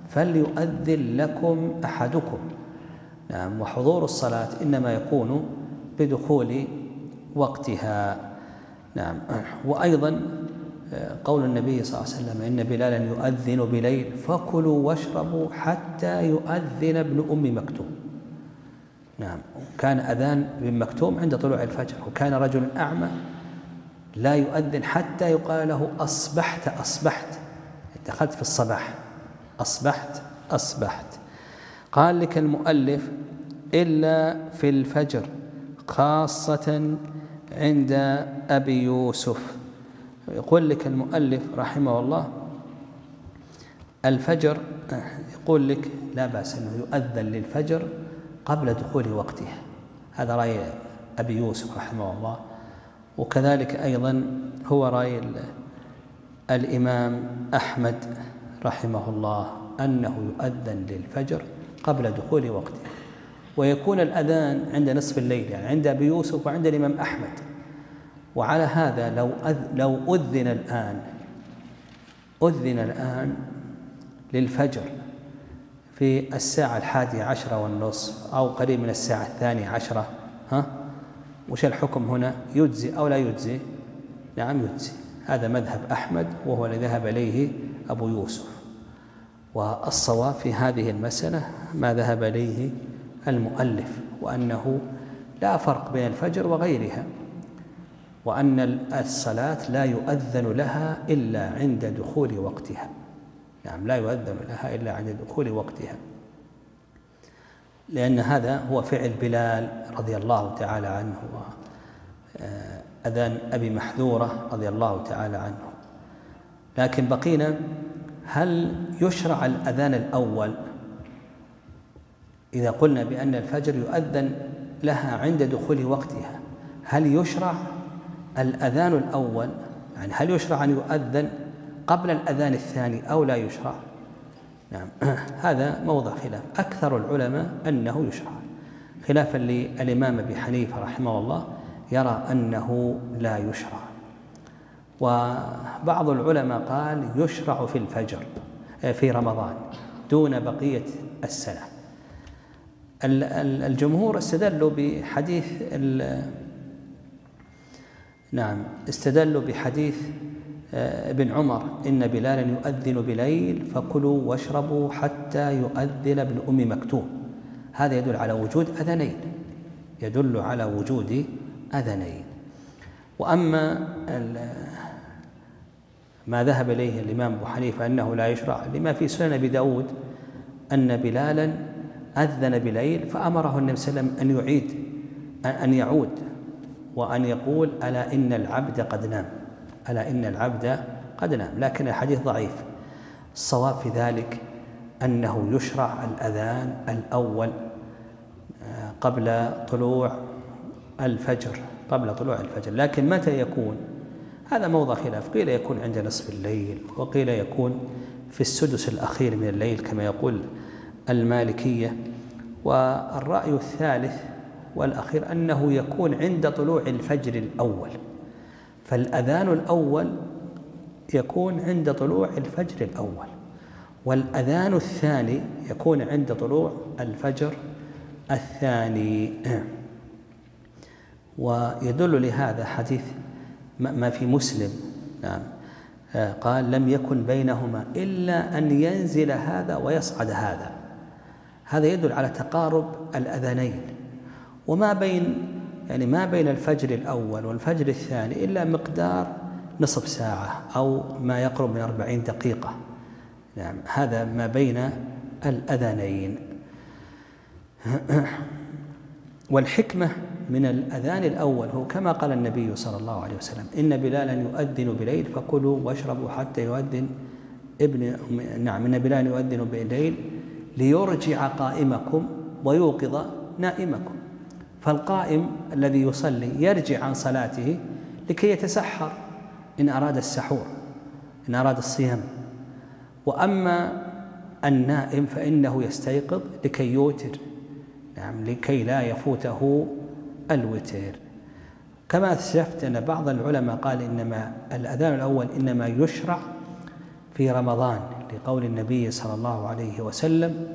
فليؤذن لكم أحدكم. نعم وحضور الصلاة إنما يكون بدخول وقتها. نعم وأيضا قول النبي صلى الله عليه وسلم إن بلالا يؤذن بليل فكلوا واشربوا حتى يؤذن ابن أم مكتوم. نعم كان أذان ابن مكتوم عند طلوع الفجر وكان رجل أعمى لا يؤذن حتى يقال له أصبحت أصبحت. دخلت في الصباح. أصبحت أصبحت. قال لك المؤلف إلا في الفجر خاصة عند أبي يوسف. يقول لك المؤلف رحمه الله الفجر يقول لك لا بأس أنه يؤذن للفجر قبل دخول وقتها هذا رأي أبي يوسف رحمه الله. وكذلك أيضا هو رأي الإمام أحمد رحمه الله أنه يؤذن للفجر قبل دخول وقته. ويكون الأذان عند نصف الليل يعني عند أبي يوسف وعند الإمام أحمد. وعلى هذا لو لو أذن الآن أذن الآن للفجر في الساعة الحادية عشرة والنصف أو قريب من الساعة الثانية عشرة ها؟ وش الحكم هنا؟ يجزي أو لا يجزي؟ نعم يجزي. هذا مذهب أحمد وهو الذي ذهب إليه أبو يوسف. والصواب في هذه المسألة ما ذهب إليه المؤلف وأنه لا فرق بين الفجر وغيرها وأن الصلاة لا يؤذن لها إلا عند دخول وقتها. نعم لا يؤذن لها إلا عند دخول وقتها. لأن هذا هو فعل بلال رضي الله تعالى عنه أذان أبي محذورة رضي الله تعالى عنه. لكن بقينا هل يشرع الأذان الأول؟ إذا قلنا بأن الفجر يؤذن لها عند دخول وقتها هل يشرع الأذان الأول؟ يعني هل يشرع أن يؤذن قبل الأذان الثاني أو لا يشرع؟ نعم. هذا موضع خلاف. أكثر العلماء أنه يشرع خلافا للإمام أبي حنيفة رحمه الله يرى أنه لا يشرع. وبعض العلماء قال يشرع في الفجر في رمضان دون بقية السنة. الجمهور استدلوا بحديث نعم استدلوا بحديث آه، ابن عمر إن بلالا يؤذن بليل فكلوا واشربوا حتى يؤذن ابن أم مكتوم. هذا يدل على وجود أذنين. يدل على وجود أذنين. وأما ما ذهب إليه الإمام أبو حنيفة أنه لا يشرع لما في سنن أبي داود أن بلالا أذن بليل فأمره النبي صلى الله عليه وسلم أن يعيد أن يعود وأن يقول ألا إن العبد قد نام. ألا إن العبد قد نام. لكن الحديث ضعيف. الصواب في ذلك أنه يشرع الأذان الأول آه، قبل طلوع الفجر قبل طلوع الفجر. لكن متى يكون؟ هذا موضع خلاف. قيل يكون عند نصف الليل وقيل يكون في السدس الأخير من الليل كما يقول المالكية. والرأي الثالث والأخير أنه يكون عند طلوع الفجر الأول. فالأذان الأول يكون عند طلوع الفجر الأول والأذان الثاني يكون عند طلوع الفجر الثاني. ويدل لهذا حديث ما في مسلم. نعم. قال لم يكن بينهما إلا أن ينزل هذا ويصعد هذا. هذا يدل على تقارب الأذانين. وما بين يعني ما بين الفجر الأول والفجر الثاني إلا مقدار نصف ساعة أو ما يقرب من أربعين دقيقة. نعم هذا ما بين الأذانين. والحكمة من الأذان الأول هو كما قال النبي صلى الله عليه وسلم إن بلالا يؤذن بليل فكلوا واشربوا حتى يؤذن ابن نعم إن بلالا يؤذن بليل ليرجع قائمكم ويوقظ نائمكم. فالقائم الذي يصلي يرجع عن صلاته لكي يتسحر إن أراد السحور إن أراد الصيام. وأما النائم فإنه يستيقظ لكي يوتر نعم لكي لا يفوته الوتر. كما أسلفت أن بعض العلماء قال إنما الأذان الأول إنما يشرع في رمضان لقول النبي صلى الله عليه وسلم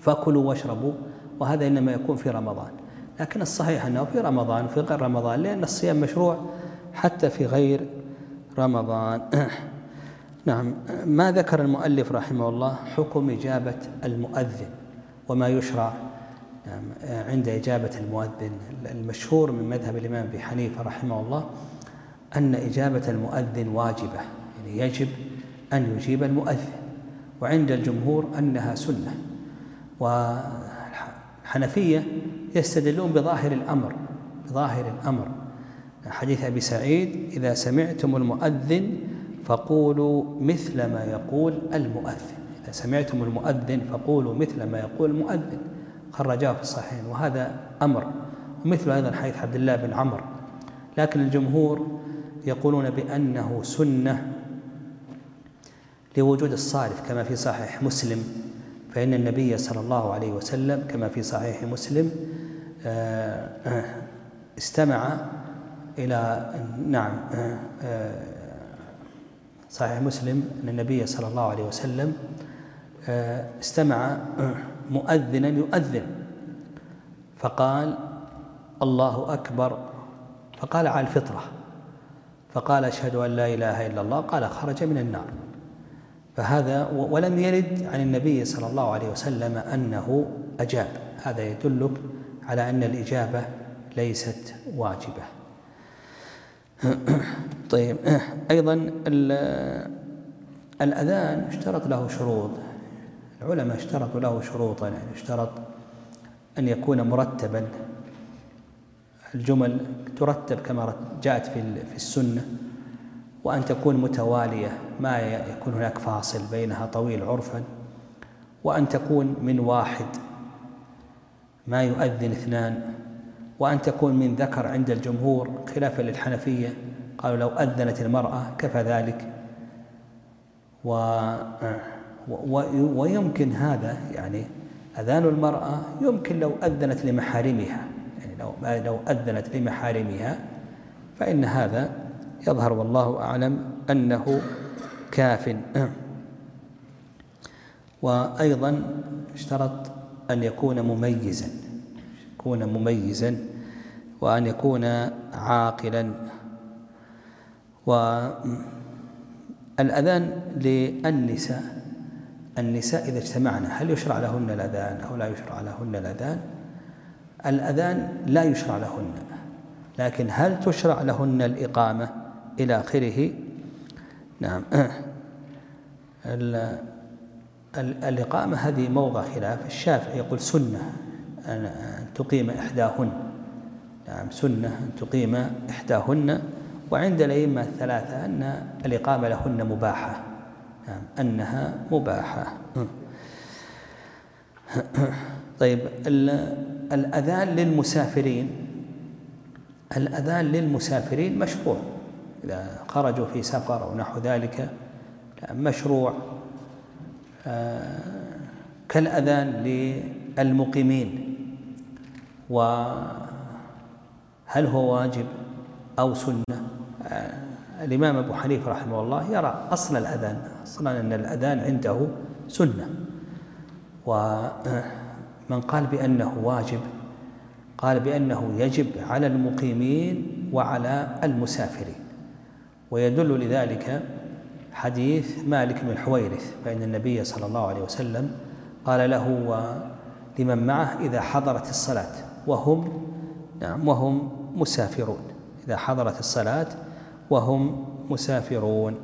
فكلوا واشربوا. وهذا إنما يكون في رمضان. لكن الصحيح أنه في رمضان في غير رمضان لأن الصيام مشروع حتى في غير رمضان. نعم ما ذكر المؤلف رحمه الله حكم إجابة المؤذن وما يشرع؟ نعم عند إجابة المؤذن المشهور من مذهب الإمام أبي حنيفة رحمه الله أن إجابة المؤذن واجبة يعني يجب أن يجيب المؤذن وعند الجمهور أنها سنة. والحنفية يستدلون بظاهر الأمر بظاهر الأمر. حديث أبي سعيد إذا سمعتم المؤذن فقولوا مثل ما يقول المؤذن. إذا سمعتم المؤذن فقولوا مثل ما يقول المؤذن. خرجاه في الصحيحين وهذا أمر ومثل أيضا حديث عبد الله بن عمرو لكن الجمهور يقولون بأنه سنة لوجود الصارف كما في صحيح مسلم. فإن النبي صلى الله عليه وسلم كما في صحيح مسلم آه، آه، استمع إلى نعم آه، صحيح مسلم أن النبي صلى الله عليه وسلم استمع مؤذنا يؤذن فقال الله أكبر فقال على الفطرة فقال أشهد أن لا إله إلا الله قال خرج من النار. فهذا ولم يرد عن النبي صلى الله عليه وسلم أنه أجاب. هذا يدلك على أن الإجابة ليست واجبة. طيب. أيضا الأذان اشترط له شروط. العلماء اشترطوا له شروطا. يعني اشترط أن يكون مرتبا. الجمل ترتب كما جاءت في السنة. وأن تكون متوالية ما يكون هناك فاصل بينها طويل عرفا. وأن تكون من واحد ما يؤذن اثنان. وأن تكون من ذكر عند الجمهور خلافا للحنفية قالوا لو أذنت المرأة كفى ذلك. و ويمكن هذا يعني أذان المرأة يمكن لو أذنت لمحارمها. يعني لو لو أذنت لمحارمها فإن هذا يظهر والله أعلم أنه كاف. وأيضا اشترط أن يكون مميزا يكون مميزا وأن يكون عاقلا. والأذان للنساء النساء إذا اجتمعنا هل يشرع لهن الأذان أو لا يشرع لهن الأذان؟ الأذان لا يشرع لهن لكن هل تشرع لهن الإقامة؟ إلى آخره. نعم. الإقامة هذه موضع خلاف. الشافعي يقول سنة أن تقيم إحداهن. نعم سنة أن تقيم إحداهن. وعند الأئمة الثلاثة أن الإقامة لهن مباحة. نعم أنها مباحة. طيب الأذان للمسافرين. الأذان للمسافرين مشروع. إذا خرجوا في سفر أو نحو ذلك مشروع آه، كالأذان للمقيمين. وهل هو واجب أو سنة؟ آه، الإمام أبو حنيفة رحمه الله يرى أصل الأذان أصلا أن الأذان عنده سنة. ومن قال بأنه واجب قال بأنه يجب على المقيمين وعلى المسافرين. ويدل لذلك حديث مالك بن حويرث فإن النبي صلى الله عليه وسلم قال له ولمن معه إذا حضرت الصلاة؟ وهم نعم وهم مسافرون. إذا حضرت الصلاة وهم مسافرون.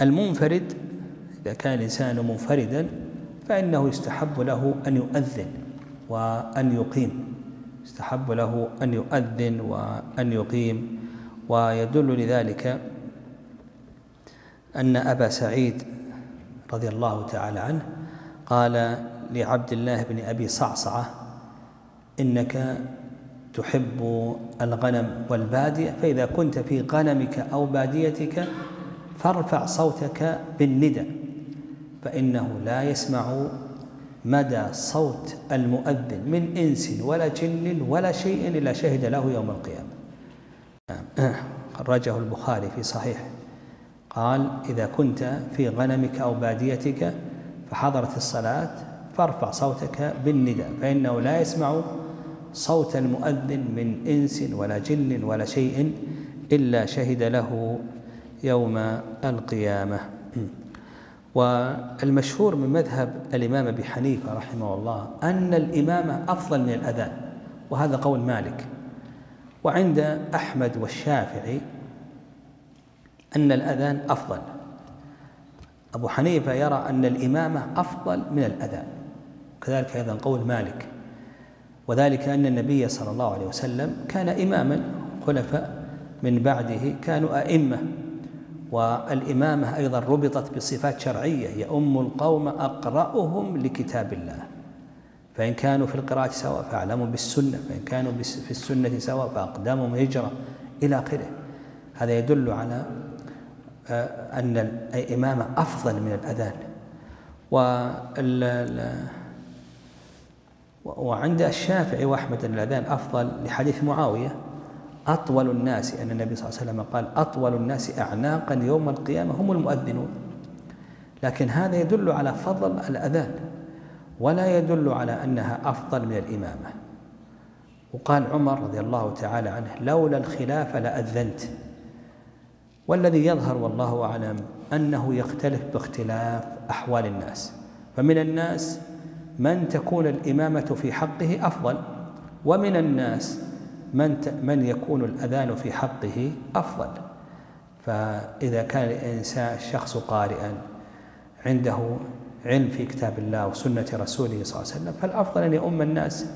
المنفرد إذا كان الإنسان منفردا فإنه يستحب له أن يؤذن وأن يقيم. يستحب له أن يؤذن وأن يقيم ويدل لذلك أن أبا سعيد رضي الله تعالى عنه قال لعبد الله بن أبي صعصعة إنك تحب الغنم والبادية فإذا كنت في غنمك أو باديتك فارفع صوتك بالندى فإنه لا يسمع مدى صوت المؤذن من إنس ولا جن ولا شيء إلا شهد له يوم القيامة. خرجه البخاري في صحيح. قال إذا كنت في غنمك أو باديتك فحضرت الصلاة فارفع صوتك بالنداء فإنه لا يسمع صوت المؤذن من إنس ولا جن ولا شيء إلا شهد له يوم القيامة. والمشهور من مذهب الإمام أبي حنيفة رحمه الله أن الإمامة أفضل من الأذان وهذا قول مالك. وعند أحمد والشافعي أن الأذان أفضل. أبو حنيفة يرى أن الإمامة أفضل من الأذان كذلك أيضا قول مالك. وذلك أن النبي صلى الله عليه وسلم كان إماما خلفاء من بعده كانوا أئمة. والإمامة أيضا ربطت بصفات شرعية يؤم القوم أقرأهم لكتاب الله. فإن كانوا في القراءة سواء فأعلموا بالسنة فإن كانوا في السنة سواء فأقدامهم هجرة إلى آخره. هذا يدل على آه، أن الإمامة أفضل من الأذان. وعند الشافعي وأحمد الأذان أفضل لحديث معاوية أطول الناس أن النبي صلى الله عليه وسلم قال أطول الناس أعناقا يوم القيامة هم المؤذنون. لكن هذا يدل على فضل الأذان ولا يدل على أنها أفضل من الإمامة. وقال عمر رضي الله تعالى عنه لولا الخلافة لأذنت. والذي يظهر والله أعلم أنه يختلف باختلاف أحوال الناس. فمن الناس من تكون الإمامة في حقه أفضل ومن الناس من من يكون الأذان في حقه أفضل. فإذا كان الإنسان الشخص قارئا عنده علم في كتاب الله وسنة رسوله صلى الله عليه وسلم فالأفضل أن يؤم الناس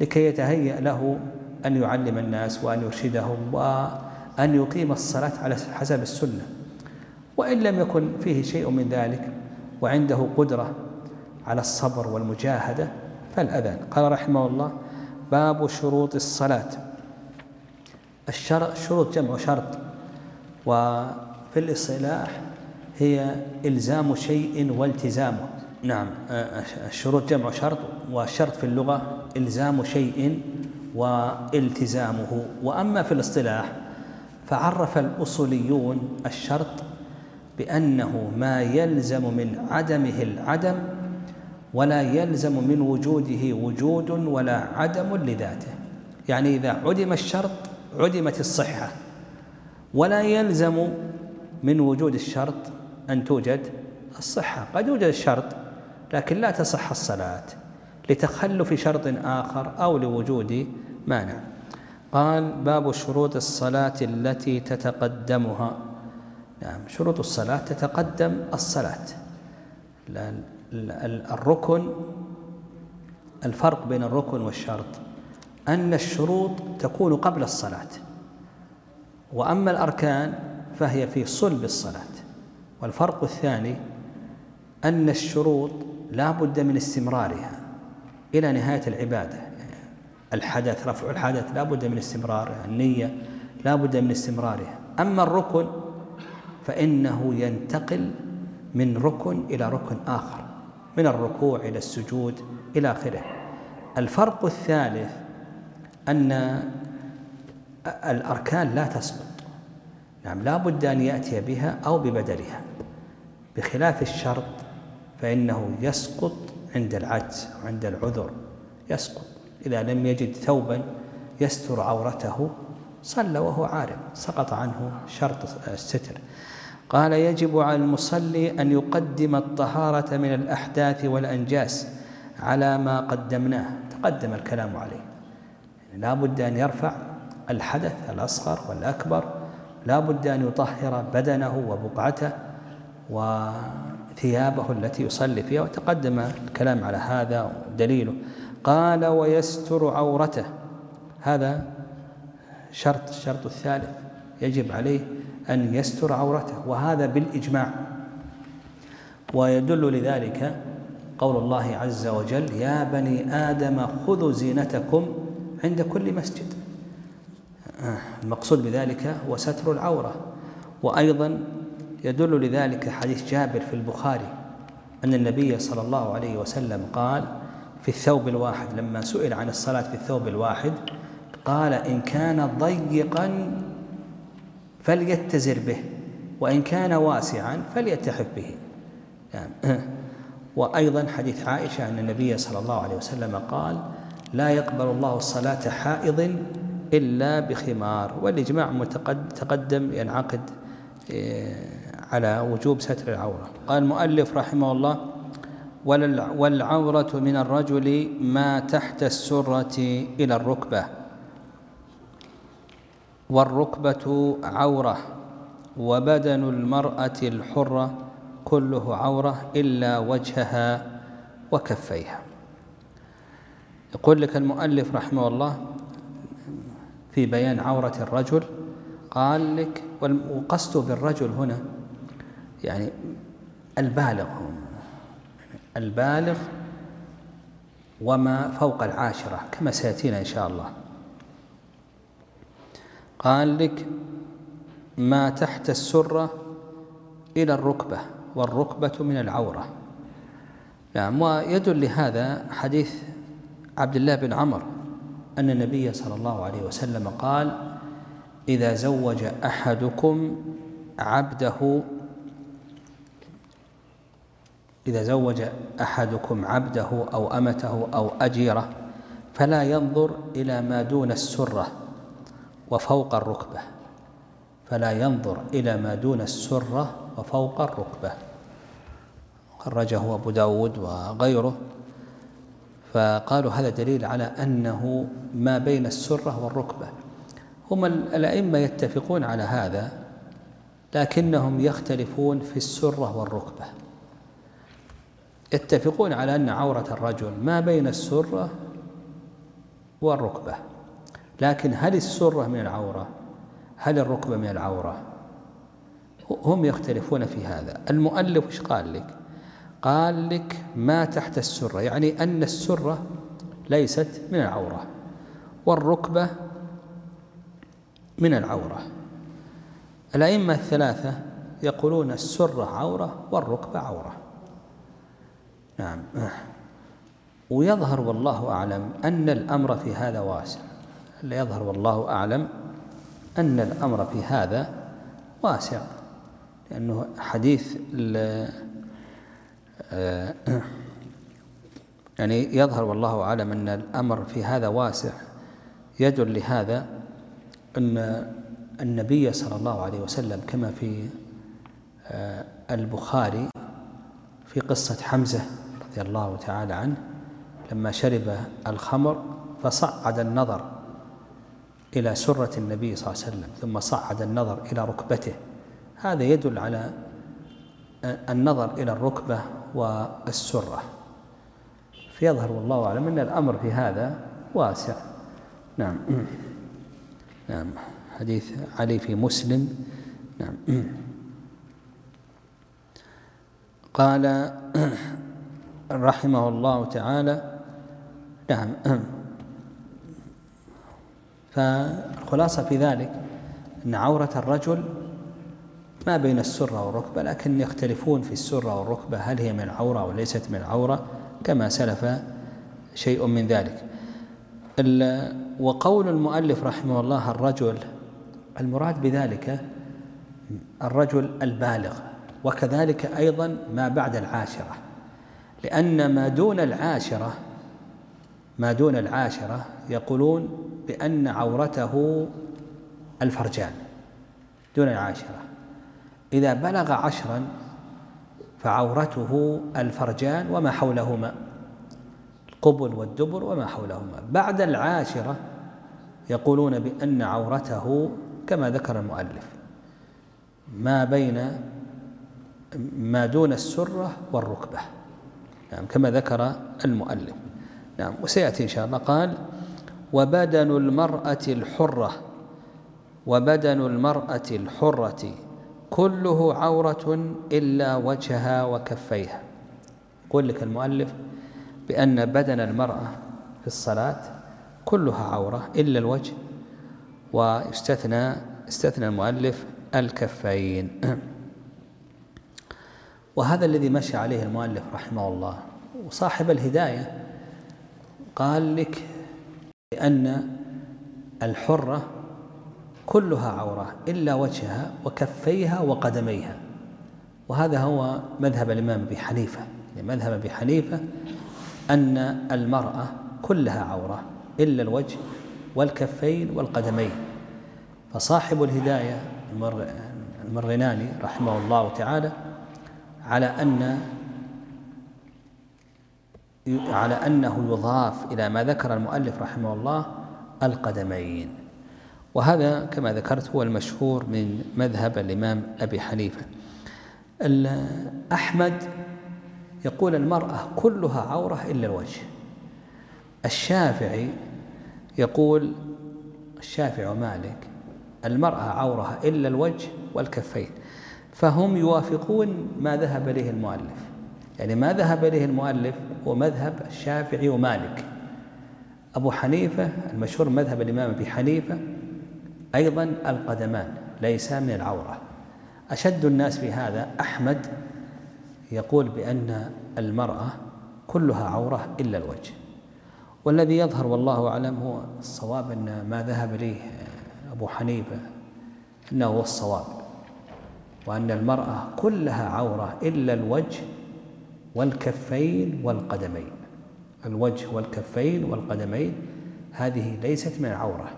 لكي يتهيأ له أن يعلم الناس وأن يرشدهم وأن يقيم الصلاة على حسب السنة. وإن لم يكن فيه شيء من ذلك وعنده قدرة على الصبر والمجاهدة فالأذان. قال رحمه الله باب شروط الصلاة. الشروط جمع شرط وفي الاصطلاح هي إلزام شيء والتزامه نعم الشروط جمع شرط والشرط في اللغة إلزام شيء والتزامه. وأما في الاصطلاح فعرف الأصوليون الشرط بأنه ما يلزم من عدمه العدم ولا يلزم من وجوده وجود ولا عدم لذاته. يعني إذا عدم الشرط عدمت الصحة. ولا يلزم من وجود الشرط أن توجد الصحة. قد يوجد الشرط لكن لا تصح الصلاة لتخلف شرط آخر أو لوجود مانع. قال باب شروط الصلاة التي تتقدمها. نعم شروط الصلاة تتقدم الصلاة. الركن الفرق بين الركن والشرط أن الشروط تكون قبل الصلاة وأما الأركان فهي في صلب الصلاة. والفرق الثاني أن الشروط لا بد من استمرارها إلى نهاية العبادة. الحدث رفع الحدث لا بد من استمرارها النية لا بد من استمرارها. أما الركن فإنه ينتقل من ركن إلى ركن آخر. من الركوع إلى السجود إلى آخره. الفرق الثالث أن الأركان لا تسقط. نعم لا بد أن يأتي بها أو ببدلها. بخلاف الشرط فإنه يسقط عند العجز وعند العذر. يسقط. إذا لم يجد ثوبا يستر عورته صلى وهو عارم سقط عنه شرط الستر. قال يجب على المصلي أن يقدم الطهارة من الأحداث والأنجاس على ما قدمناه. تقدم الكلام عليه. لا بد أن يرفع الحدث الأصغر والأكبر. لا بد أن يطهر بدنه وبقعته وثيابه التي يصلي فيها. وتقدم الكلام على هذا دليله. قال ويستر عورته. هذا شرط الشرط الثالث يجب عليه أن يستر عورته وهذا بالإجماع. ويدل لذلك قول الله عز وجل يا بني آدم خذوا زينتكم عند كل مسجد. المقصود بذلك هو ستر العورة. وأيضا يدل لذلك حديث جابر في البخاري أن النبي صلى الله عليه وسلم قال في الثوب الواحد لما سئل عن الصلاة في الثوب الواحد قال إن كان ضيقا فليتزر به وإن كان واسعا فليتحف به. يعني وأيضا حديث عائشة أن النبي صلى الله عليه وسلم قال لا يقبل الله الصلاة حائض إلا بخمار. والإجماع متقدم ينعقد إيه، على وجوب ستر العورة. قال المؤلف رحمه الله والعورة من الرجل ما تحت السرة إلى الركبة. والركبة عورة وبدن المرأة الحرة كله عورة إلا وجهها وكفيها. يقول لك المؤلف رحمه الله في بيان عورة الرجل قال لك وقصده بالرجل هنا يعني البالغ البالغ وما فوق العاشرة كما سيأتينا إن شاء الله. قال لك ما تحت السرة إلى الركبة والركبة من العورة. نعم ويدل لهذا حديث عبد الله بن عمر أن النبي صلى الله عليه وسلم قال إذا زوج أحدكم عبده إذا زوج أحدكم عبده أو أمته أو أجيره فلا ينظر إلى ما دون السرة. وفوق الركبة. فلا ينظر إلى ما دون السرة وفوق الركبة. خرجه أبو داود وغيره. فقالوا هذا دليل على أنه ما بين السرة والركبة. هم الأئمة يتفقون على هذا لكنهم يختلفون في السرة والركبة. يتفقون على أن عورة الرجل ما بين السرة والركبة. لكن هل السرة من العورة؟ هل الركبة من العورة؟ هم يختلفون في هذا. المؤلف إيش قال لك؟ قال لك ما تحت السرة يعني أن السرة ليست من العورة والركبة من العورة. الأئمة الثلاثة يقولون السرة عورة والركبة عورة. نعم. ويظهر والله أعلم أن الأمر في هذا واسع. يظهر والله أعلم أن الأمر في هذا واسع لأنه حديث آه، يعني يظهر والله أعلم أن الأمر في هذا واسع. يدل لهذا أن النبي صلى الله عليه وسلم كما في آه، البخاري في قصة حمزة رضي الله تعالى عنه لما شرب الخمر فصعد النظر إلى سرة النبي صلى الله عليه وسلم ثم صعد النظر إلى ركبته. هذا يدل على النظر إلى الركبة والسرة. فيظهر والله أعلم أن الأمر في هذا واسع. نعم. نعم. حديث علي في مسلم. نعم. قال رحمه الله تعالى نعم. فالخلاصة في ذلك أن عورة الرجل ما بين السرة والركبة لكن يختلفون في السرة والركبة هل هي من العورة أو ليست من العورة؟ كما سلف شيء من ذلك. وقول المؤلف رحمه الله الرجل المراد بذلك الرجل البالغ وكذلك أيضا ما بعد العاشرة. لأن ما دون العاشرة ما دون العاشرة يقولون بأن عورته الفرجان دون العاشرة. إذا بلغ عشرا فعورته الفرجان وما حولهما القبل والدبر وما حولهما. بعد العاشرة يقولون بأن عورته كما ذكر المؤلف ما بين ما دون السرة والركبة. نعم كما ذكر المؤلف. نعم وسيأتي إن شاء الله. قال وبدن المرأة الحرة وبدن المرأة الحرة كله عورة إلا وجهها وكفيها. يقول لك المؤلف بأن بدن المرأة في الصلاة كلها عورة إلا الوجه ويستثنى استثنى المؤلف الكفين. وهذا الذي مشى عليه المؤلف رحمه الله وصاحب الهداية قال لك بأن الحرة كلها عورة إلا وجهها وكفيها وقدميها. وهذا هو مذهب الإمام أبي حنيفة. يعني مذهب أبي حنيفة أن المرأة كلها عورة إلا الوجه والكفين والقدمين. فصاحب الهداية المرغناني رحمه الله تعالى على أن على أنه يضاف إلى ما ذكر المؤلف رحمه الله القدمين. وهذا كما ذكرت هو المشهور من مذهب الإمام أبي حنيفة. أحمد يقول المرأة كلها عورة إلا الوجه. الشافعي يقول الشافعي ومالك المرأة عورها إلا الوجه والكفين. فهم يوافقون ما ذهب إليه المؤلف. يعني ما ذهب إليه المؤلف هو مذهب الشافعي ومالك. أبو حنيفة المشهور مذهب الإمام أبي حنيفة أيضا القدمان ليس من العورة. أشد الناس في هذا أحمد يقول بأن المرأة كلها عورة إلا الوجه. والذي يظهر والله أعلم هو الصواب أن ما ذهب إليه أبو حنيفة أنه هو الصواب وأن المرأة كلها عورة إلا الوجه والكفين والقدمين. الوجه والكفين والقدمين هذه ليست من العورة.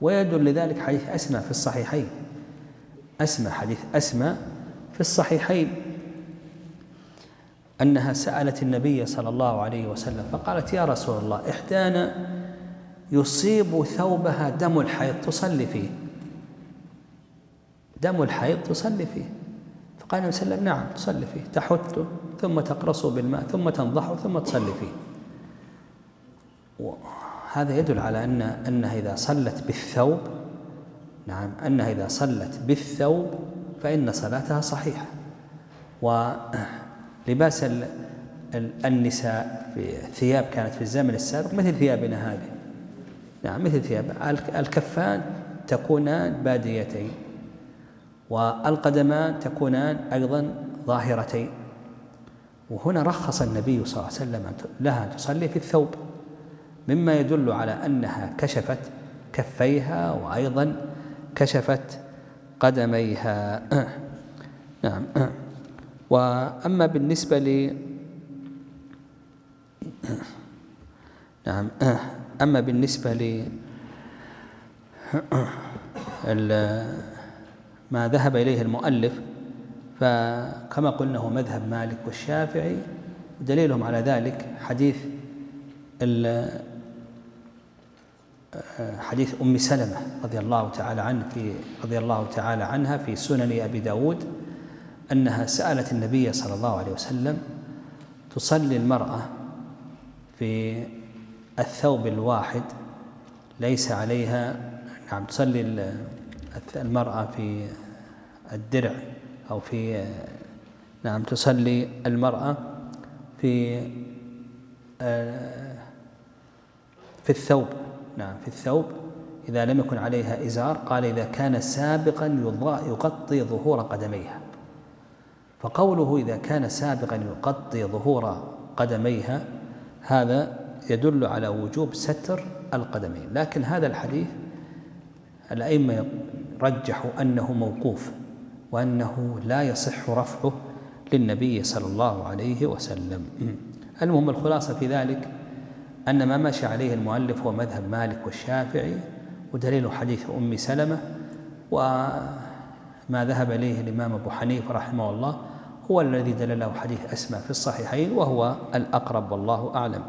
ويدل لذلك حديث أسمى في الصحيحين. أسمى حديث أسمى في الصحيحين. أنها سألت النبي صلى الله عليه وسلم فقالت يا رسول الله إحدانا يصيب ثوبها دم الحيض تصلي فيه. دم الحيض تصلي فيه. فقال النبي صلى الله عليه وسلم نعم تصلي فيه. تحته ثم تقرصه بالماء ثم تنضحه ثم تصلي فيه. وهذا يدل على أن أنها إذا صلت بالثوب نعم أنها إذا صلت بالثوب فإن صلاتها صحيحة. ولباس النساء في ثياب كانت في الزمن السابق مثل ثيابنا هذه. نعم مثل ثياب الكفان تكونان باديتين. والقدمان تكونان أيضا ظاهرتين. وهنا رخص النبي صلى الله عليه وسلم لها أن تصلي في الثوب مما يدل على أنها كشفت كفيها وأيضا كشفت قدميها. نعم. وأما بالنسبة ل نعم. أما بالنسبة ل ما ذهب إليه المؤلف فكما قلنا هو مذهب مالك والشافعي ودليلهم على ذلك حديث حديث أم سلمة رضي الله تعالى عنه في رضي الله تعالى عنها في سنن أبي داود أنها سألت النبي صلى الله عليه وسلم تصلي المرأة في الثوب الواحد ليس عليها نعم تصلي المرأة في الدرع أو في نعم تصلي المرأة في في الثوب. نعم في الثوب. إذا لم يكن عليها إزار قال إذا كان سابقا يغطي ظهور قدميها. فقوله إذا كان سابقا يغطي ظهور قدميها هذا يدل على وجوب ستر القدمين. لكن هذا الحديث الأئمة رجحوا أنه موقوف وأنه لا يصح رفعه للنبي صلى الله عليه وسلم. المهم الخلاصة في ذلك أن ما مشى عليه المؤلف هو مذهب مالك والشافعي ودليل حديث أم سلمة وما ذهب إليه الإمام أبو حنيفة رحمه الله هو الذي دلله حديث أسماء في الصحيحين وهو الأقرب والله أعلم.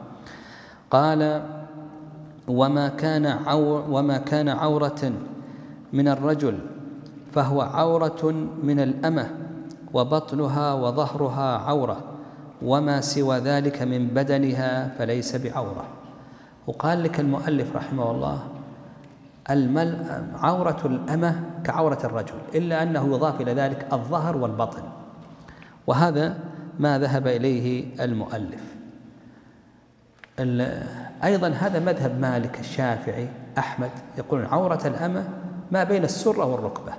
قال وما كان عور وما كان عورة من الرجل فهو عورة من الأمة وبطنها وظهرها عورة وما سوى ذلك من بدنها فليس بعورة. وقال لك المؤلف رحمه الله المل عورة الأمة كعورة الرجل إلا أنه يضاف إلى ذلك الظهر والبطن. وهذا ما ذهب إليه المؤلف. أيضا هذا مذهب مالك الشافعي أحمد يقول عورة الأمة ما بين السرة والركبة.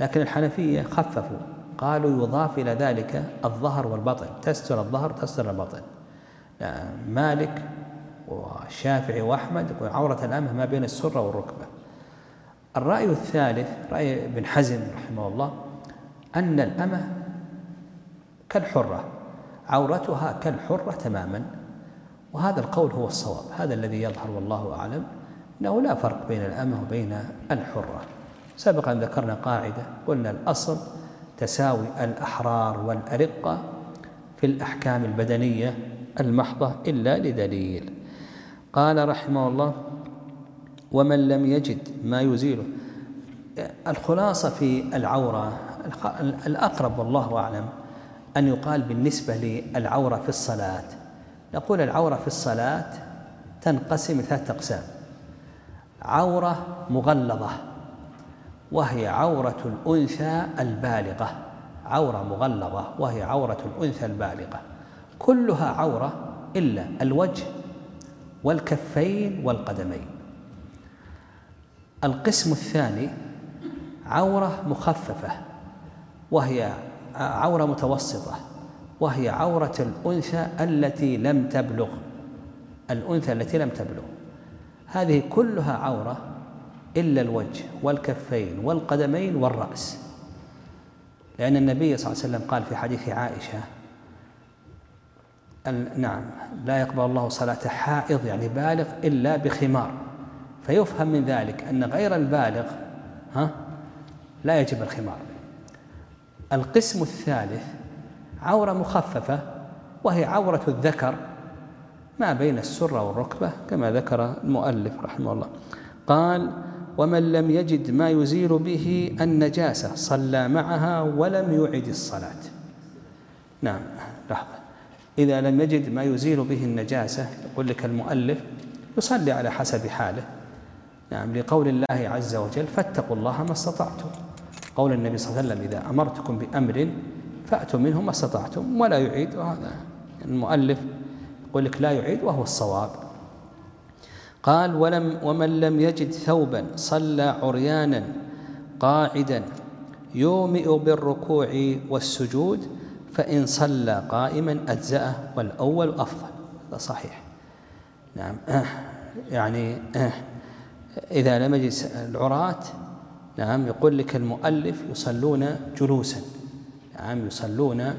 لكن الحنفية خففوا قالوا يضاف إلى ذلك الظهر والبطن. تستر الظهر تستر البطن. مالك والشافعي وأحمد يقول عورة الأمة ما بين السرة والركبة. الرأي الثالث رأي ابن حزم رحمه الله أن الأمة كالحرة عورتها كالحرة تماما. وهذا القول هو الصواب هذا الذي يظهر والله أعلم. أنه لا فرق بين الأمة وبين الحرة. سبقا ذكرنا قاعدة قلنا الأصل تساوي الأحرار والأرقة في الأحكام البدنية المحضة إلا لدليل. قال رحمه الله ومن لم يجد ما يزيله الخلاصة في العورة الأقرب والله أعلم أن يقال بالنسبة للعورة في الصلاة. نقول العورة في الصلاة تنقسم ثلاثة أقسام. عورة مغلظة وهي عورة الأنثى البالغة. عورة مغلظة وهي عورة الأنثى البالغة. كلها عورة إلا الوجه والكفين والقدمين. القسم الثاني عورة مخففة وهي عورة متوسطة وهي عورة الأنثى التي لم تبلغ. الأنثى التي لم تبلغ. هذه كلها عورة إلا الوجه والكفين والقدمين والرأس. لأن النبي صلى الله عليه وسلم قال في حديث عائشة نعم لا يقبل الله صلاة حائض يعني بالغ إلا بخمار. فيفهم من ذلك أن غير البالغ ها لا يجب الخمار. القسم الثالث عورة مخففة وهي عورة الذكر ما بين السرة والركبة كما ذكر المؤلف رحمه الله. قال ومن لم يجد ما يزيل به النجاسة صلى معها ولم يعد الصلاة. نعم لحظة. إذا لم يجد ما يزيل به النجاسة يقول لك المؤلف يصلي على حسب حاله. نعم لقول الله عز وجل فاتقوا الله ما استطعتم. قول النبي صلى الله عليه وسلم إذا أمرتكم بأمر فأتوا منه ما استطعتم ولا يعيد. وهذا المؤلف يقول لك لا يعيد وهو الصواب. قال ولم ومن لم يجد ثوبا صلى عريانا قاعدا يومئ بالركوع والسجود فإن صلى قائما أجزأه والأول أفضل. هذا صحيح. نعم. يعني إذا لم يجد العراة نعم يقول لك المؤلف يصلون جلوسا. نعم يصلون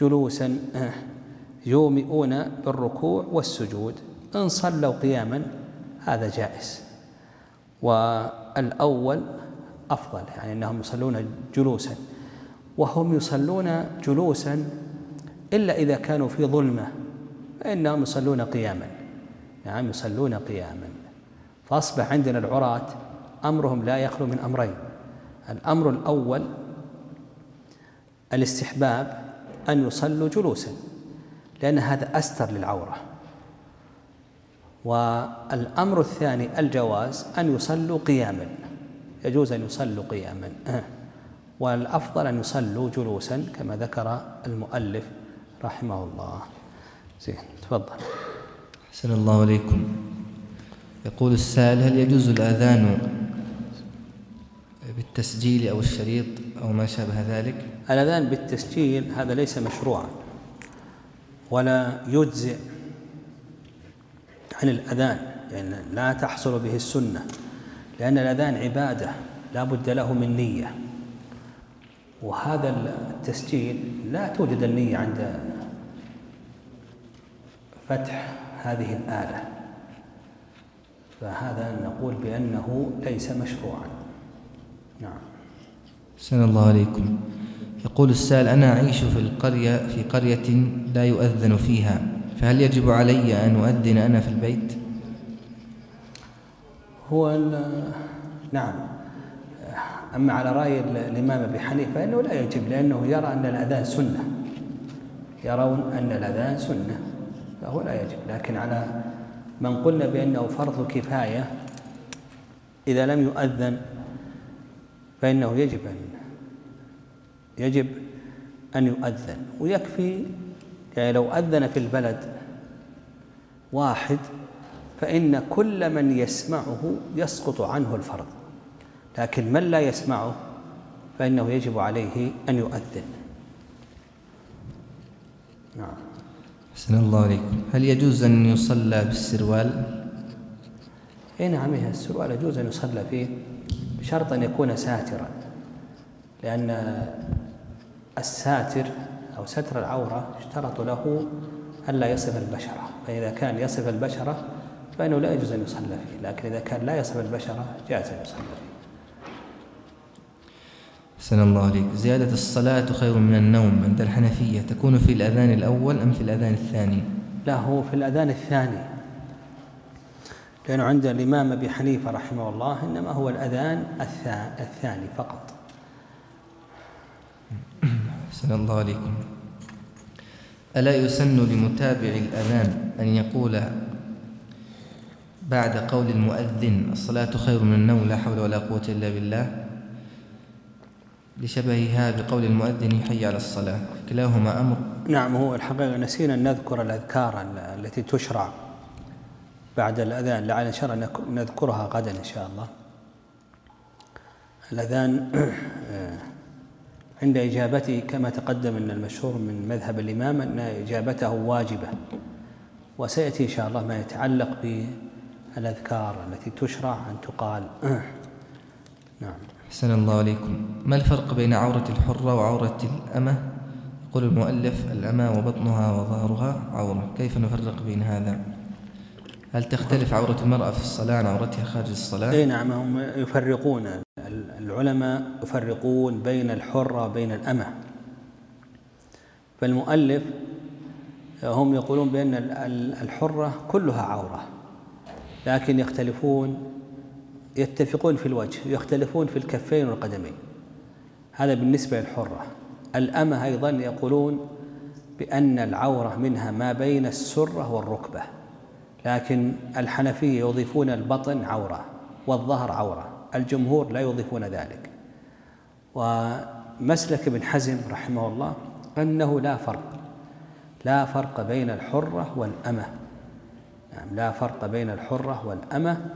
جلوسا. يومئون بالركوع والسجود إن صلوا قياما هذا جائز. والأول أفضل يعني أنهم يصلون جلوسا. وهم يصلون جلوسا إلا إذا كانوا في ظلمة فإنهم يصلون قياما. نعم يصلون قياما. فأصبح عندنا العراة أمرهم لا يخلو من أمرين. الأمر الأول الاستحباب أن يصلوا جلوسا. لأن هذا أستر للعورة. والأمر الثاني الجواز أن يصلوا قياما. يجوز أن يصلوا قياما. والأفضل أن يصلوا جلوسا كما ذكر المؤلف رحمه الله. زين تفضل. أحسن الله عليكم. يقول السائل هل يجوز الآذان بالتسجيل أو الشريط أو ما شابه ذلك؟ الأذان بالتسجيل هذا ليس مشروعا ولا يجزئ عن الأذان يعني لا تحصل به السنة لأن الأذان عبادة لا بد له من نية. وهذا التسجيل لا توجد النية عند فتح هذه الآلة. فهذا نقول بأنه ليس مشروعا. نعم. سن الله عليكم. يقول السائل أنا أعيش في القرية في قرية لا يؤذن فيها فهل يجب علي أن أؤذن أنا في البيت؟ هو نعم. أما على رأي الإمام أبي حنيفة فإنه لا يجب لأنه يرى أن الأذان سنة. يرون أن الأذان سنة فهو لا يجب. لكن على من قلنا بأنه فرض كفاية إذا لم يؤذن فإنه يجب أن يجب أن يؤذن. ويكفي يعني لو أذن في البلد واحد فإن كل من يسمعه يسقط عنه الفرض. لكن من لا يسمعه فإنه يجب عليه أن يؤذن. نعم. حسن الله عليكم هل يجوز أن يصلى بالسروال؟ اي نعم السروال يجوز أن يصلى فيه بشرط أن يكون ساترا. لأن الساتر أو ستر العورة اشترط له ألا يصف البشرة فإذا كان يصف البشرة فإنه لا يجوز أن يصلى فيه لكن إذا كان لا يصف البشرة جاز أن يصلى فيه. سن الله عليك. زيادة الصلاة خير من النوم عند الحنفية. تكون في الأذان الأول أم في الأذان الثاني؟ لا هو في الأذان الثاني. لأنه عند الإمام أبي حنيفة رحمه الله إنما هو الأذان الثاني فقط. سن الله عليكم. ألا يسن لمتابع الأذان أن يقول بعد قول المؤذن الصلاة خير من النوم لا حول ولا قوة إلا بالله؟ لشبهها بقول المؤذن حي على الصلاة كلاهما أمر. نعم هو الحقيقة نسينا أن نذكر الأذكار التي تشرع بعد الأذان لعل إن شاء الله نذكرها غدا إن شاء الله. الأذان عند إجابته كما تقدم أن المشهور من مذهب الإمام أن إجابته واجبة. وسيأتي إن شاء الله ما يتعلق بالأذكار التي تشرع أن تقال. نعم. أحسن الله عليكم. ما الفرق بين عورة الحرة وعورة الأمة؟ يقول المؤلف الأمة وبطنها وظهرها عورة. كيف نفرق بين هذا؟ هل تختلف عورة المرأة في الصلاة عن عورتها خارج الصلاة؟ أي نعم هم يفرقون. العلماء يفرقون بين الحرة وبين الأمة. فالمؤلف هم يقولون بأن الحرة كلها عورة لكن يختلفون يتفقون في الوجه يختلفون في الكفين والقدمين. هذا بالنسبة للحرة. الأمة أيضا يقولون بأن العورة منها ما بين السرة والركبة لكن الحنفية يضيفون البطن عورة والظهر عورة. الجمهور لا يضيفون ذلك. ومسلك ابن حزم رحمه الله أنه لا فرق لا فرق بين الحرة والأمة. نعم لا فرق بين الحرة والأمة.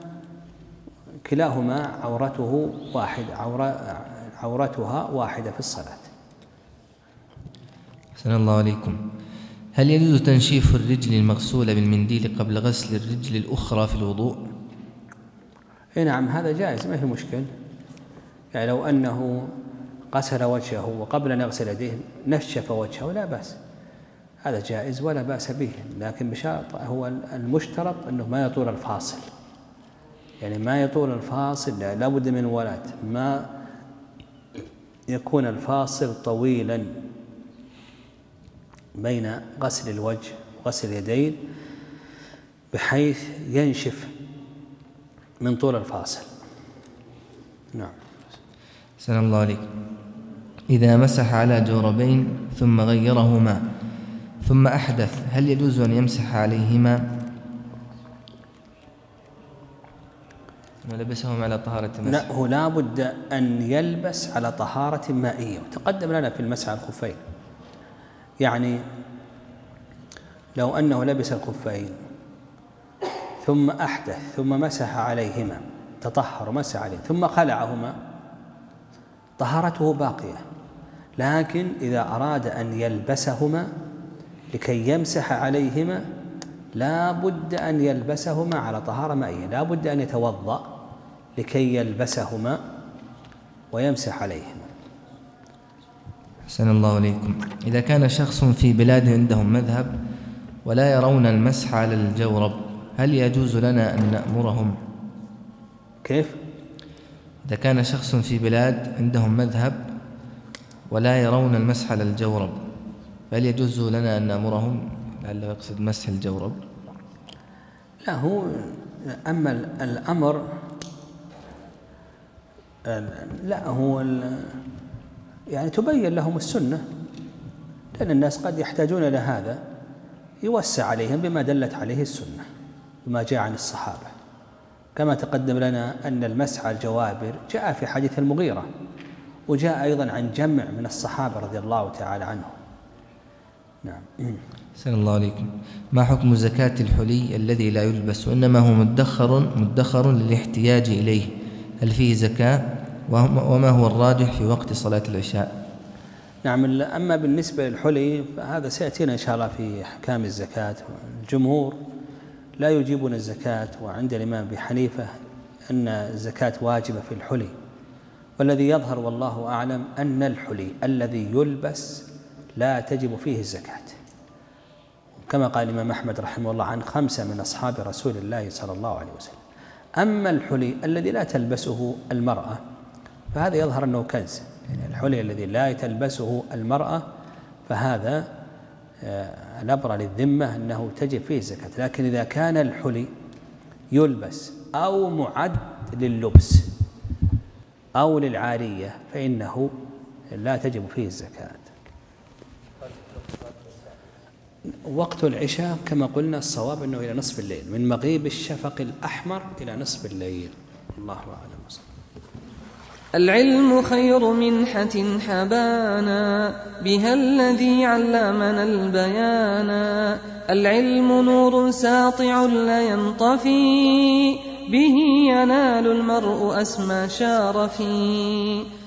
كلاهما عورته واحد عورة عورتها واحدة في الصلاة. أحسن الله عليكم. هل يجوز تنشيف الرجل المغسولة بالمنديل قبل غسل الرجل الأخرى في الوضوء؟ اي نعم هذا جائز ما في مشكل. يعني لو أنه غسل وجهه وقبل أن يغسل يديه نشف وجهه لا بأس. هذا جائز ولا بأس به لكن بشرط هو المشترط أنه ما يطول الفاصل. يعني ما يطول الفاصل لابد من ولد. ما يكون الفاصل طويلا بين غسل الوجه وغسل اليدين بحيث ينشف من طول الفاصل. نعم. سلام الله عليك إذا مسح على جوربين ثم غيرهما ثم أحدث هل يجوز أن يمسح عليهما؟ ولبسهم على طهارة مسح لا هو لا بد أن يلبس على طهارة مائية. وتقدم لنا في المسح على الخفين. يعني لو أنه لبس الخفين ثم أحدث ثم مسح عليهما تطهر ومسح عليه ثم خلعهما. طهارته باقية. لكن إذا أراد أن يلبسهما لكي يمسح عليهما لا بد أن يلبسهما على طهارة مائية. لا بد أن يتوضأ لكي يلبسهما ويمسح عليهما. أحسن الله عليكم إذا كان شخص في بلاد عندهم مذهب ولا يرون المسح على الجورب هل يجوز لنا أن نأمرهم؟ كيف؟ إذا كان شخص في بلاد عندهم مذهب ولا يرون المسح على الجورب فهل يجوز لنا أن نأمرهم؟ لعله يقصد مسح الجورب؟ لا هو أما الأمر لا هو يعني تبين لهم السنة لأن الناس قد يحتاجون إلى هذا يوسع عليهم بما دلت عليه السنة. بما جاء عن الصحابة. كما تقدم لنا أن المسح على الجوابر جاء في حديث المغيرة وجاء أيضا عن جمع من الصحابة رضي الله تعالى عنهم. نعم. سلام الله عليكم ما حكم زكاة الحلي الذي لا يلبس وإنما هو مدخر مدخر للاحتياج إليه؟ هل فيه زكاة؟ وما هو الراجح في وقت صلاة العشاء؟ نعم أما بالنسبة للحلي فهذا سيأتينا إن شاء الله في أحكام الزكاة. الجمهور لا يجيبون الزكاة وعند الإمام أبي حنيفة أن الزكاة واجبة في الحلي. والذي يظهر والله أعلم أن الحلي الذي يلبس لا تجب فيه الزكاة. كما قال الإمام أحمد رحمه الله عن خمسة من أصحاب رسول الله صلى الله عليه وسلم. أما الحلي الذي لا تلبسه المرأة فهذا يظهر أنه كنز. يعني الحلي الذي لا تلبسه المرأة فهذا الأبرى للذمة أنه تجب فيه الزكاة. لكن إذا كان الحلي يلبس أو معد لللبس أو للعارية فإنه لا تجب فيه الزكاة. وقت العشاء كما قلنا الصواب أنه إلى نصف الليل من مغيب الشفق الأحمر إلى نصف الليل. الله أعلم. العلم خير منحة حبانا بها الذي علمنا البيانا. العلم نور ساطع لا ينطفي به ينال المرء أسمى شارفي.